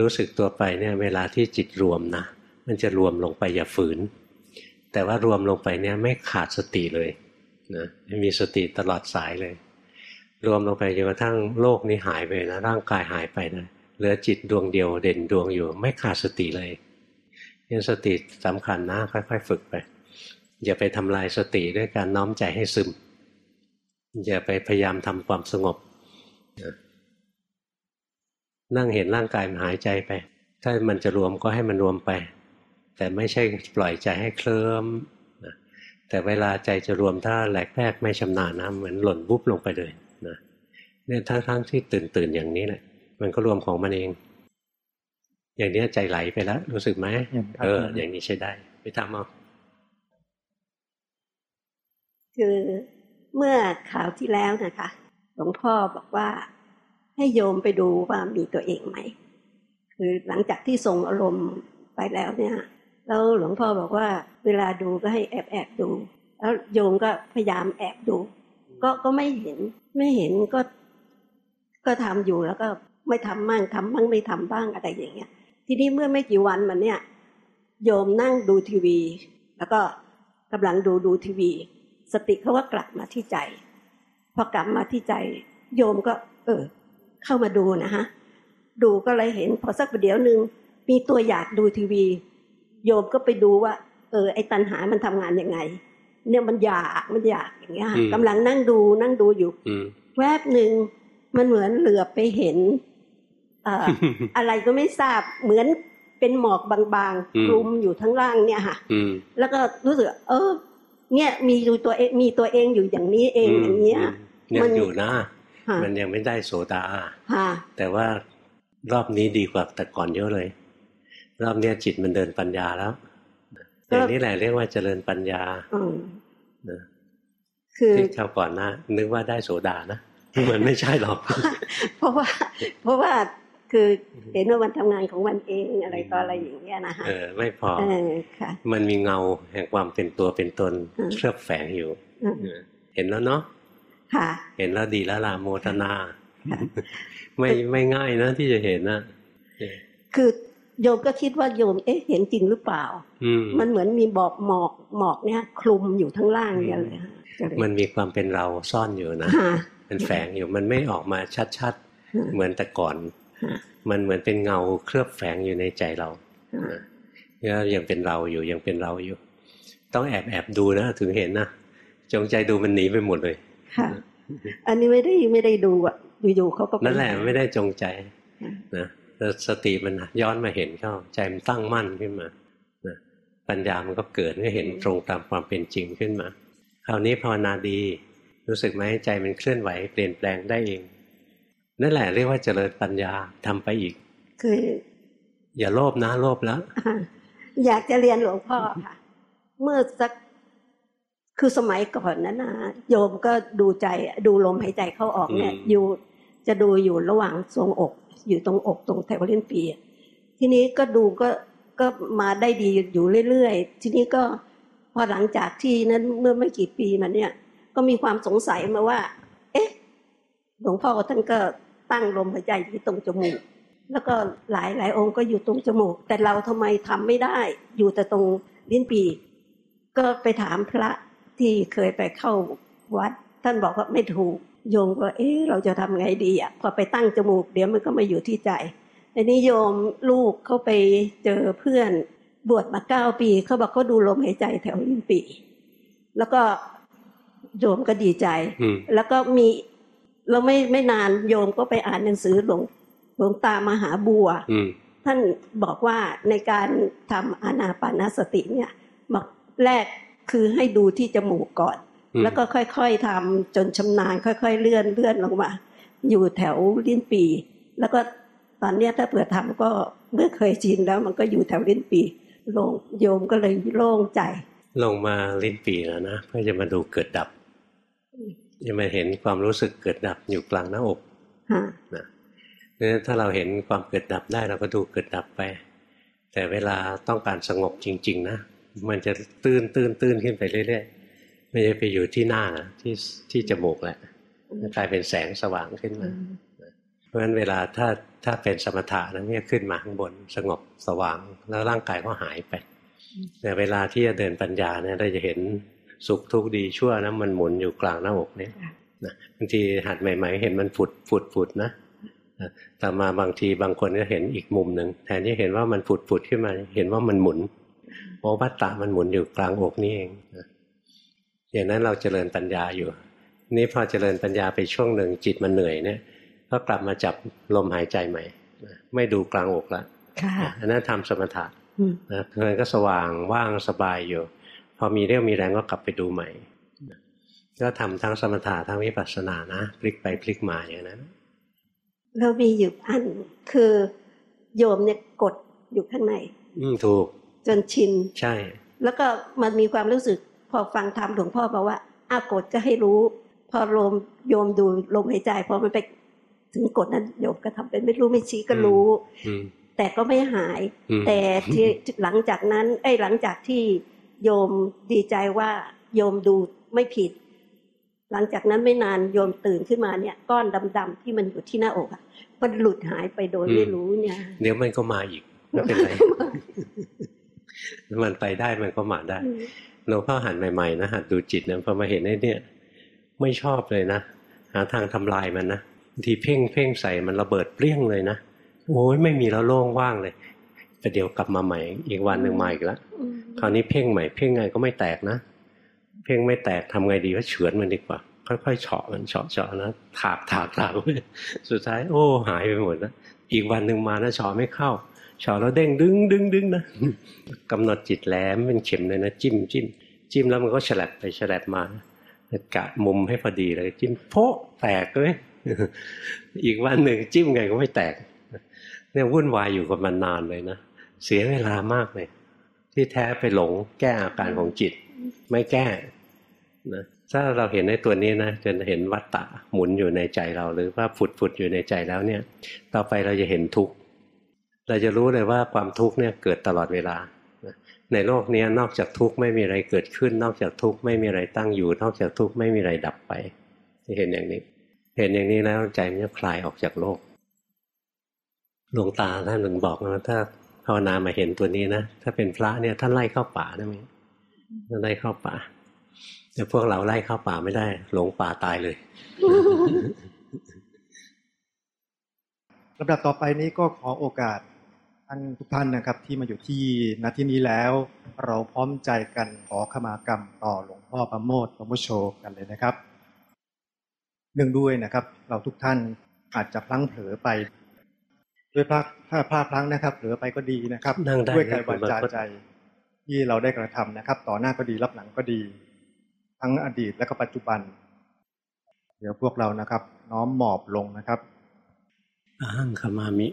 รู้สึกตัวไปเนี่ย เวลาที่จิตรวมนะมันจะรวมลงไปอย่าฝืน แต่ว่ารวมลงไปเนี่ยไม่ขาดสติเลย นะมีสติตลอดสายเลย รวมลงไปจนกระทั่งโลกนี้หายไปนะร่างกายหายไปนะเหลือจิตดวงเดียวเด่นดวงอยู่ ไม่ขาดสติเลยนี่สติสำคัญนะค่อยๆฝึกไป อย่าไปทำลายสติด้วยการน้อมใจให้ซึม อย่าไปพยายามทำความสงบ นั่งเห็นร่างกายมันหายใจไป ถ้ามันจะรวมก็ให้มันรวมไป แต่ไม่ใช่ปล่อยใจให้เคลิ้ม แต่เวลาใจจะรวมถ้าแหลกแรกไม่ชำนาญนะเหมือนหล่นวุบลงไปเลยนะเนี่ยทั้งๆที่ตื่นตื่นอย่างนี้แหละมันก็รวมของมันเอง อย่างนี้ใจไหลไปแล้ว รู้สึกไหมเออ อย่างนี้ใช้ได้ไปทำเอาคือเมื่อข่าวที่แล้วนะคะหลวงพ่อบอกว่า ให้โยมไปดูว่ามีตัวเองไหมคือหลังจากที่ส่งอารมณ์ไปแล้วเนี่ย แล้วหลวงพ่อบอกว่าเวลาดูก็ให้แอบแอบดู แล้วโยมก็พยายามแอบดู ก็ก็ไม่เห็นไม่เห็นก็ ก็ทำอยู่แล้วก็ไม่ทำบ้างทำบ้างไม่ทำบ้างอะไรอย่างเงี้ย ทีนี้เมื่อไม่กี่วันมันเนี่ย โยมนั่งดูทีวี แล้วก็กำลังดูดูทีวี สติเขาก็กลับมาที่ใจ พอกลับมาที่ใจ โยมก็ เออ เข้ามาดูนะฮะดูก็เลยเห็นพอสักประเดี๋ยวหนึ่งมีตัวอยากดูทีวี โยมก็ไปดูว่า เออ ไอ้ตัณหามันทำงานยังไง เนี่ยมันอยากมันอยากอย่างเงี้ยกำลังนั่งดูนั่งดูอยู่แวบหนึ่งมันเหมือนเหลือไปเห็นอะไรก็ไม่ทราบเหมือนเป็นหมอกบางๆคลุมอยู่ทั้งล่างเนี่ยค่ะแล้วก็รู้สึก เออ เนี่ยมีอยู่ตัวเองมีตัวเองอยู่อย่างนี้เองอย่างเงี้ยมันอยู่นะมันยังไม่ได้โสดาแต่ว่ารอบนี้ดีกว่าแต่ก่อนเยอะเลย รอบนี้จิตมันเดินปัญญาแล้วอย่างนี้แหละเรียกว่าเจริญปัญญานะคือที่ข่าวก่อนนะนึกว่าได้โสดานะมันไม่ใช่หรอก เพราะว่า เพราะว่าคือเห็นว่ามันทำงานของมันเองอะไรต่ออะไรอย่างเงี้ยนะคะเออไม่พอมันมีเงาแห่งความเป็นตัวเป็นตนเคลือบแฝงอยู่เห็นแล้วเนาะค่ะเห็นแล้วดีแล้วล่ะโมทนา ไม่ไม่ง่ายนะที่จะเห็นนะคือ โยมก็คิดว่าโยมเอ๊ะเห็นจริงหรือเปล่า มันเหมือนมีบอกหมอกหมอกเนี่ย คลุมอยู่ทั้งล่างเนี่ยเลยมันมีความเป็นเราซ่อนอยู่นะมันแฝงอยู่มันไม่ออกมาชัดๆ เหมือนแต่ก่อน มันเหมือนเป็นเงาเคลือบแฝงอยู่ในใจเราเนี่ยยังเป็นเราอยู่ยังเป็นเราอยู่ ต้องแอบแอบดูนะถึงเห็นนะจงใจดูมันหนีไปหมดเลยค่ะ อันนี้ไม่ได้ไม่ได้ดูอะอยู่ๆเขาก็นั่นแหละไม่ได้จงใจนะ แต่สติมันย้อนมาเห็นเข้า ใจมันตั้งมั่นขึ้นมานะปัญญามันก็เกิดก็เห็นตรงตามความเป็นจริงขึ้นมา คราวนี้ภาวนาดี รู้สึกไหมใจมันเคลื่อนไหว เปลี่ยนแปลงได้เองนั่นแหละเรียกว่าเจริญปัญญาทำไปอีก คือ อย่าโลภนะโลภแล้ว อยากจะเรียนหลวงพ่อค่ะ เมื่อสักคือสมัยก่อนนั้นนะโยมก็ดูใจดูลมหายใจเข้าออกเนี่ย อยู่จะดูอยู่ระหว่างทรงอก อยู่ตรงอกตรงแถวเล่นปีทีนี้ก็ดูก็ก็มาได้ดีอยู่เรื่อยๆ ทีนี้ก็พอหลังจากที่นั้นเมื่อไม่กี่ปีมาเนี่ย ก็มีความสงสัยมาว่า เอ๊ะหลวงพ่อท่านก็ตั้งลมหายใจที่ตรงจมูก แล้วก็หลายหลายองค์ก็อยู่ตรงจมูก แต่เราทำไมทำไม่ได้ อยู่แต่ตรงลิ้นปี ก็ไปถามพระที่เคยไปเข้าวัด ท่านบอกว่าไม่ถูก โยมก็เอ๊ะเราจะทำไงดีอะพอไปตั้งจมูก เดี๋ยวมันก็มาอยู่ที่ใจอันนี้โยมลูกเขาไปเจอเพื่อนบวชมาเก้าปีเขาบอกเขาดูลมหายใจแถวลิ้นปีแล้วก็โยมก็ดีใจ แล้วก็มีเราไม่ไม่นานโยมก็ไปอ่านหนังสือหลวงหลวงตามหาบัวท่านบอกว่าในการทำอานาปานสติเนี่ยบอกแรกคือให้ดูที่จมูกก่อน แล้วก็ค่อยๆทำจนชำนาญค่อย ๆ เลื่อนเลื่อนลงมา อยู่แถวลิ้นปี แล้วก็ตอนนี้ถ้าเผื่อทำก็เมื่อเคยชินแล้วมันก็อยู่แถวลิ้นปีลงโยมก็เลยโล่งใจ ลงมาลิ้นปีแล้วนะเพื่อจะมาดูเกิดดับจะมาเห็นความรู้สึกเกิดดับอยู่กลางหน้าอกนะเนี่ยถ้าเราเห็นความเกิดดับได้เราก็ดูเกิดดับไป แต่เวลาต้องการสงบจริง ๆ นะ มันจะตื้นตื้นตื้นขึ้นไปเรื่อยๆ ไม่ได้ไปอยู่ที่หน้านะที่ที่จมูกแหละกลายเป็นแสงสว่างขึ้นมา เพราะฉะนั้นเวลาถ้าถ้าเป็นสมถะนะเนี่ยขึ้นมาข้างบนสงบสว่าง แล้วร่างกายก็หายไป แต่เวลาที่จะเดินปัญญาเนี่ยเราจะเห็นสุขทุกข์ดีชั่วนะมันหมุนอยู่กลางหน้าอกเนี่ยนะบางทีหัดใหม่ ๆ เห็นมันฝุดฝุดฝุดนะแต่มาบางทีบางคนก็เห็นอีกมุมหนึ่งแทนที่เห็นว่ามันฝุดฝุดขึ้นมา เห็นว่ามันหมุนโอวัตตะมันหมุนอยู่กลางอกนี่เอง อย่างนั้นเราเจริญปัญญาอยู่ นี่พอเจริญปัญญาไปช่วงหนึ่งจิตมันเหนื่อยเนี่ยก็กลับมาจับลมหายใจใหม่ ไม่ดูกลางอกละอันนั้นทำสมถะนะมันก็สว่างว่างสบายอยู่ พอมีเรี่ยวมีแรงก็กลับไปดูใหม่ก็ทำทั้งสมถะทั้งวิปัสสนานะพลิกไปพลิกมาอย่างนั้นแล้วมีอยู่อันคือโยมเนี่ยกดอยู่ข้างใน อืมถูก จนชิน ใช่ แล้วก็มันมีความรู้สึก พอฟังธรรมหลวงพ่อบอกว่าอากดก็ให้รู้ พอลมโยมดูลมหายใจพอมันไปถึงกดนั้นโยมก็ทำเป็นไม่รู้ไม่ชี้ก็รู้ แต่ก็ไม่หาย แต่ที่หลังจากนั้นไอ้หลังจากที่โยมดีใจว่าโยมดูไม่ผิด หลังจากนั้นไม่นานโยมตื่นขึ้นมาเนี่ย ก้อนดำๆที่มันอยู่ที่หน้าอกอะมันหลุดหายไปโดยไม่รู้เนี่ย เดี๋ยวมันก็มาอีกไม่เป็นไร มันไปได้มันก็มาได้ หลวงพ่อหันใหม่ๆนะหัดดูจิตนะพอมาเห็นไอ้นี่ไม่ชอบเลยนะหาทางทำลายมันนะทีเพ่งเพ่งใส่มันระเบิดเปรี้ยงเลยนะโอ้ยไม่มีแล้วโล่งว่างเลยแต่เดี๋ยวกลับมาใหม่ อีกวันหนึ่งมาอีกแล้วคราวนี้เพ่งใหม่เพ่งไงก็ไม่แตกนะ เพ่งไม่แตกทำไงดีก็เฉือนมันดีกว่า ค่อยๆเฉาะมันเฉาะเฉาะนะถากถากถากสุดท้าย โอ้หายไปหมดแล้วอีกวันหนึ่งมานะเฉาะไม่เข้าเฉาะแล้วเด้งดึงดึงดึงนะกำหนดจิตแหลมเป็นเข็มเลยนะจิ้มจิ้ม จิ้มแล้วมันก็ฉลับไปฉลับมากะมุมให้พอดีเลย จิ้มโพะแตกเลยอีกวันหนึ่งจิ้มไงก็ไม่แตก เนี่ยวุ่นวายอยู่กับมันนานเลยนะเสียเวลามากเลย ที่แท้ไปหลงแก้อาการของจิต ไม่แก้นะถ้าเราเห็นในตัวนี้นะจนเห็นวัตตะหมุนอยู่ในใจเราหรือว่าผุดผุดอยู่ในใจแล้วเนี่ย ต่อไปเราจะเห็นทุกข์เราจะรู้เลยว่าความทุกข์เนี่ยเกิดตลอดเวลา ในโลกนี้นอกจากทุกข์ไม่มีอะไรเกิดขึ้น นอกจากทุกข์ไม่มีอะไรตั้งอยู่ นอกจากทุกข์ไม่มีอะไรดับไปเห็นอย่างนี้ เห็นอย่างนี้แล้วใจมันจะคลายออกจากโลกหลวงตาท่านหนึ่งบอกนะถ้าภาวนามาเห็นตัวนี้นะถ้าเป็นพระเนี่ยท่านไล่เข้าป่าได้ไหมท่านไล่เข้าป่าแต่พวกเราไล่เข้าป่าไม่ได้ หลงป่าตายเลยลำดับต่อไปนี้ก็ขอโอกาส ท่านทุกท่านนะครับที่มาอยู่ที่ณที่นี้แล้ว เราพร้อมใจกันขอขมากรรมต่อหลวงพ่อประโมทประโมโชกันเลยนะครับเนื่องด้วยนะครับ เราทุกท่านอาจจะพลั้งเผลอไป ด้วยพระถ้าพลาดพลั้งนะครับเผลอไปก็ดีนะครับด้วยกายวาจาใจ ที่เราได้กระทำนะครับ ต่อหน้าก็ดีรับหลังก็ดี ทั้งอดีตและก็ปัจจุบัน เดี๋ยวพวกเรานะครับ น้อมหมอบลงนะครับอ้างขมามิ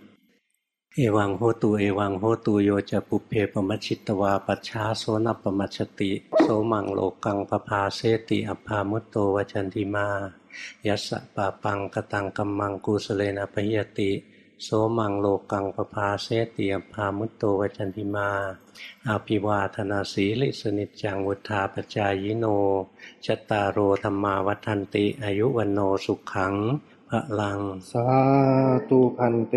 เอวังโหตูเอวังโหตูโยจะปุเพปมัชิตวาปัชชาโซนปมัชติ โสมังโลกังปภาเสติอภามุตโตวจันติมา ยัสสะปะปังกตังกัมมังกุสเลนะพยติ โสมังโลกังปภาเสติอภามุตโตวจันติมาอาภิวาธนาสีลิสนิจังวุธาปจายโนชตารโรธรรมาวัฒนติ อายุวันโนสุขังพระลัง สาตุพันเต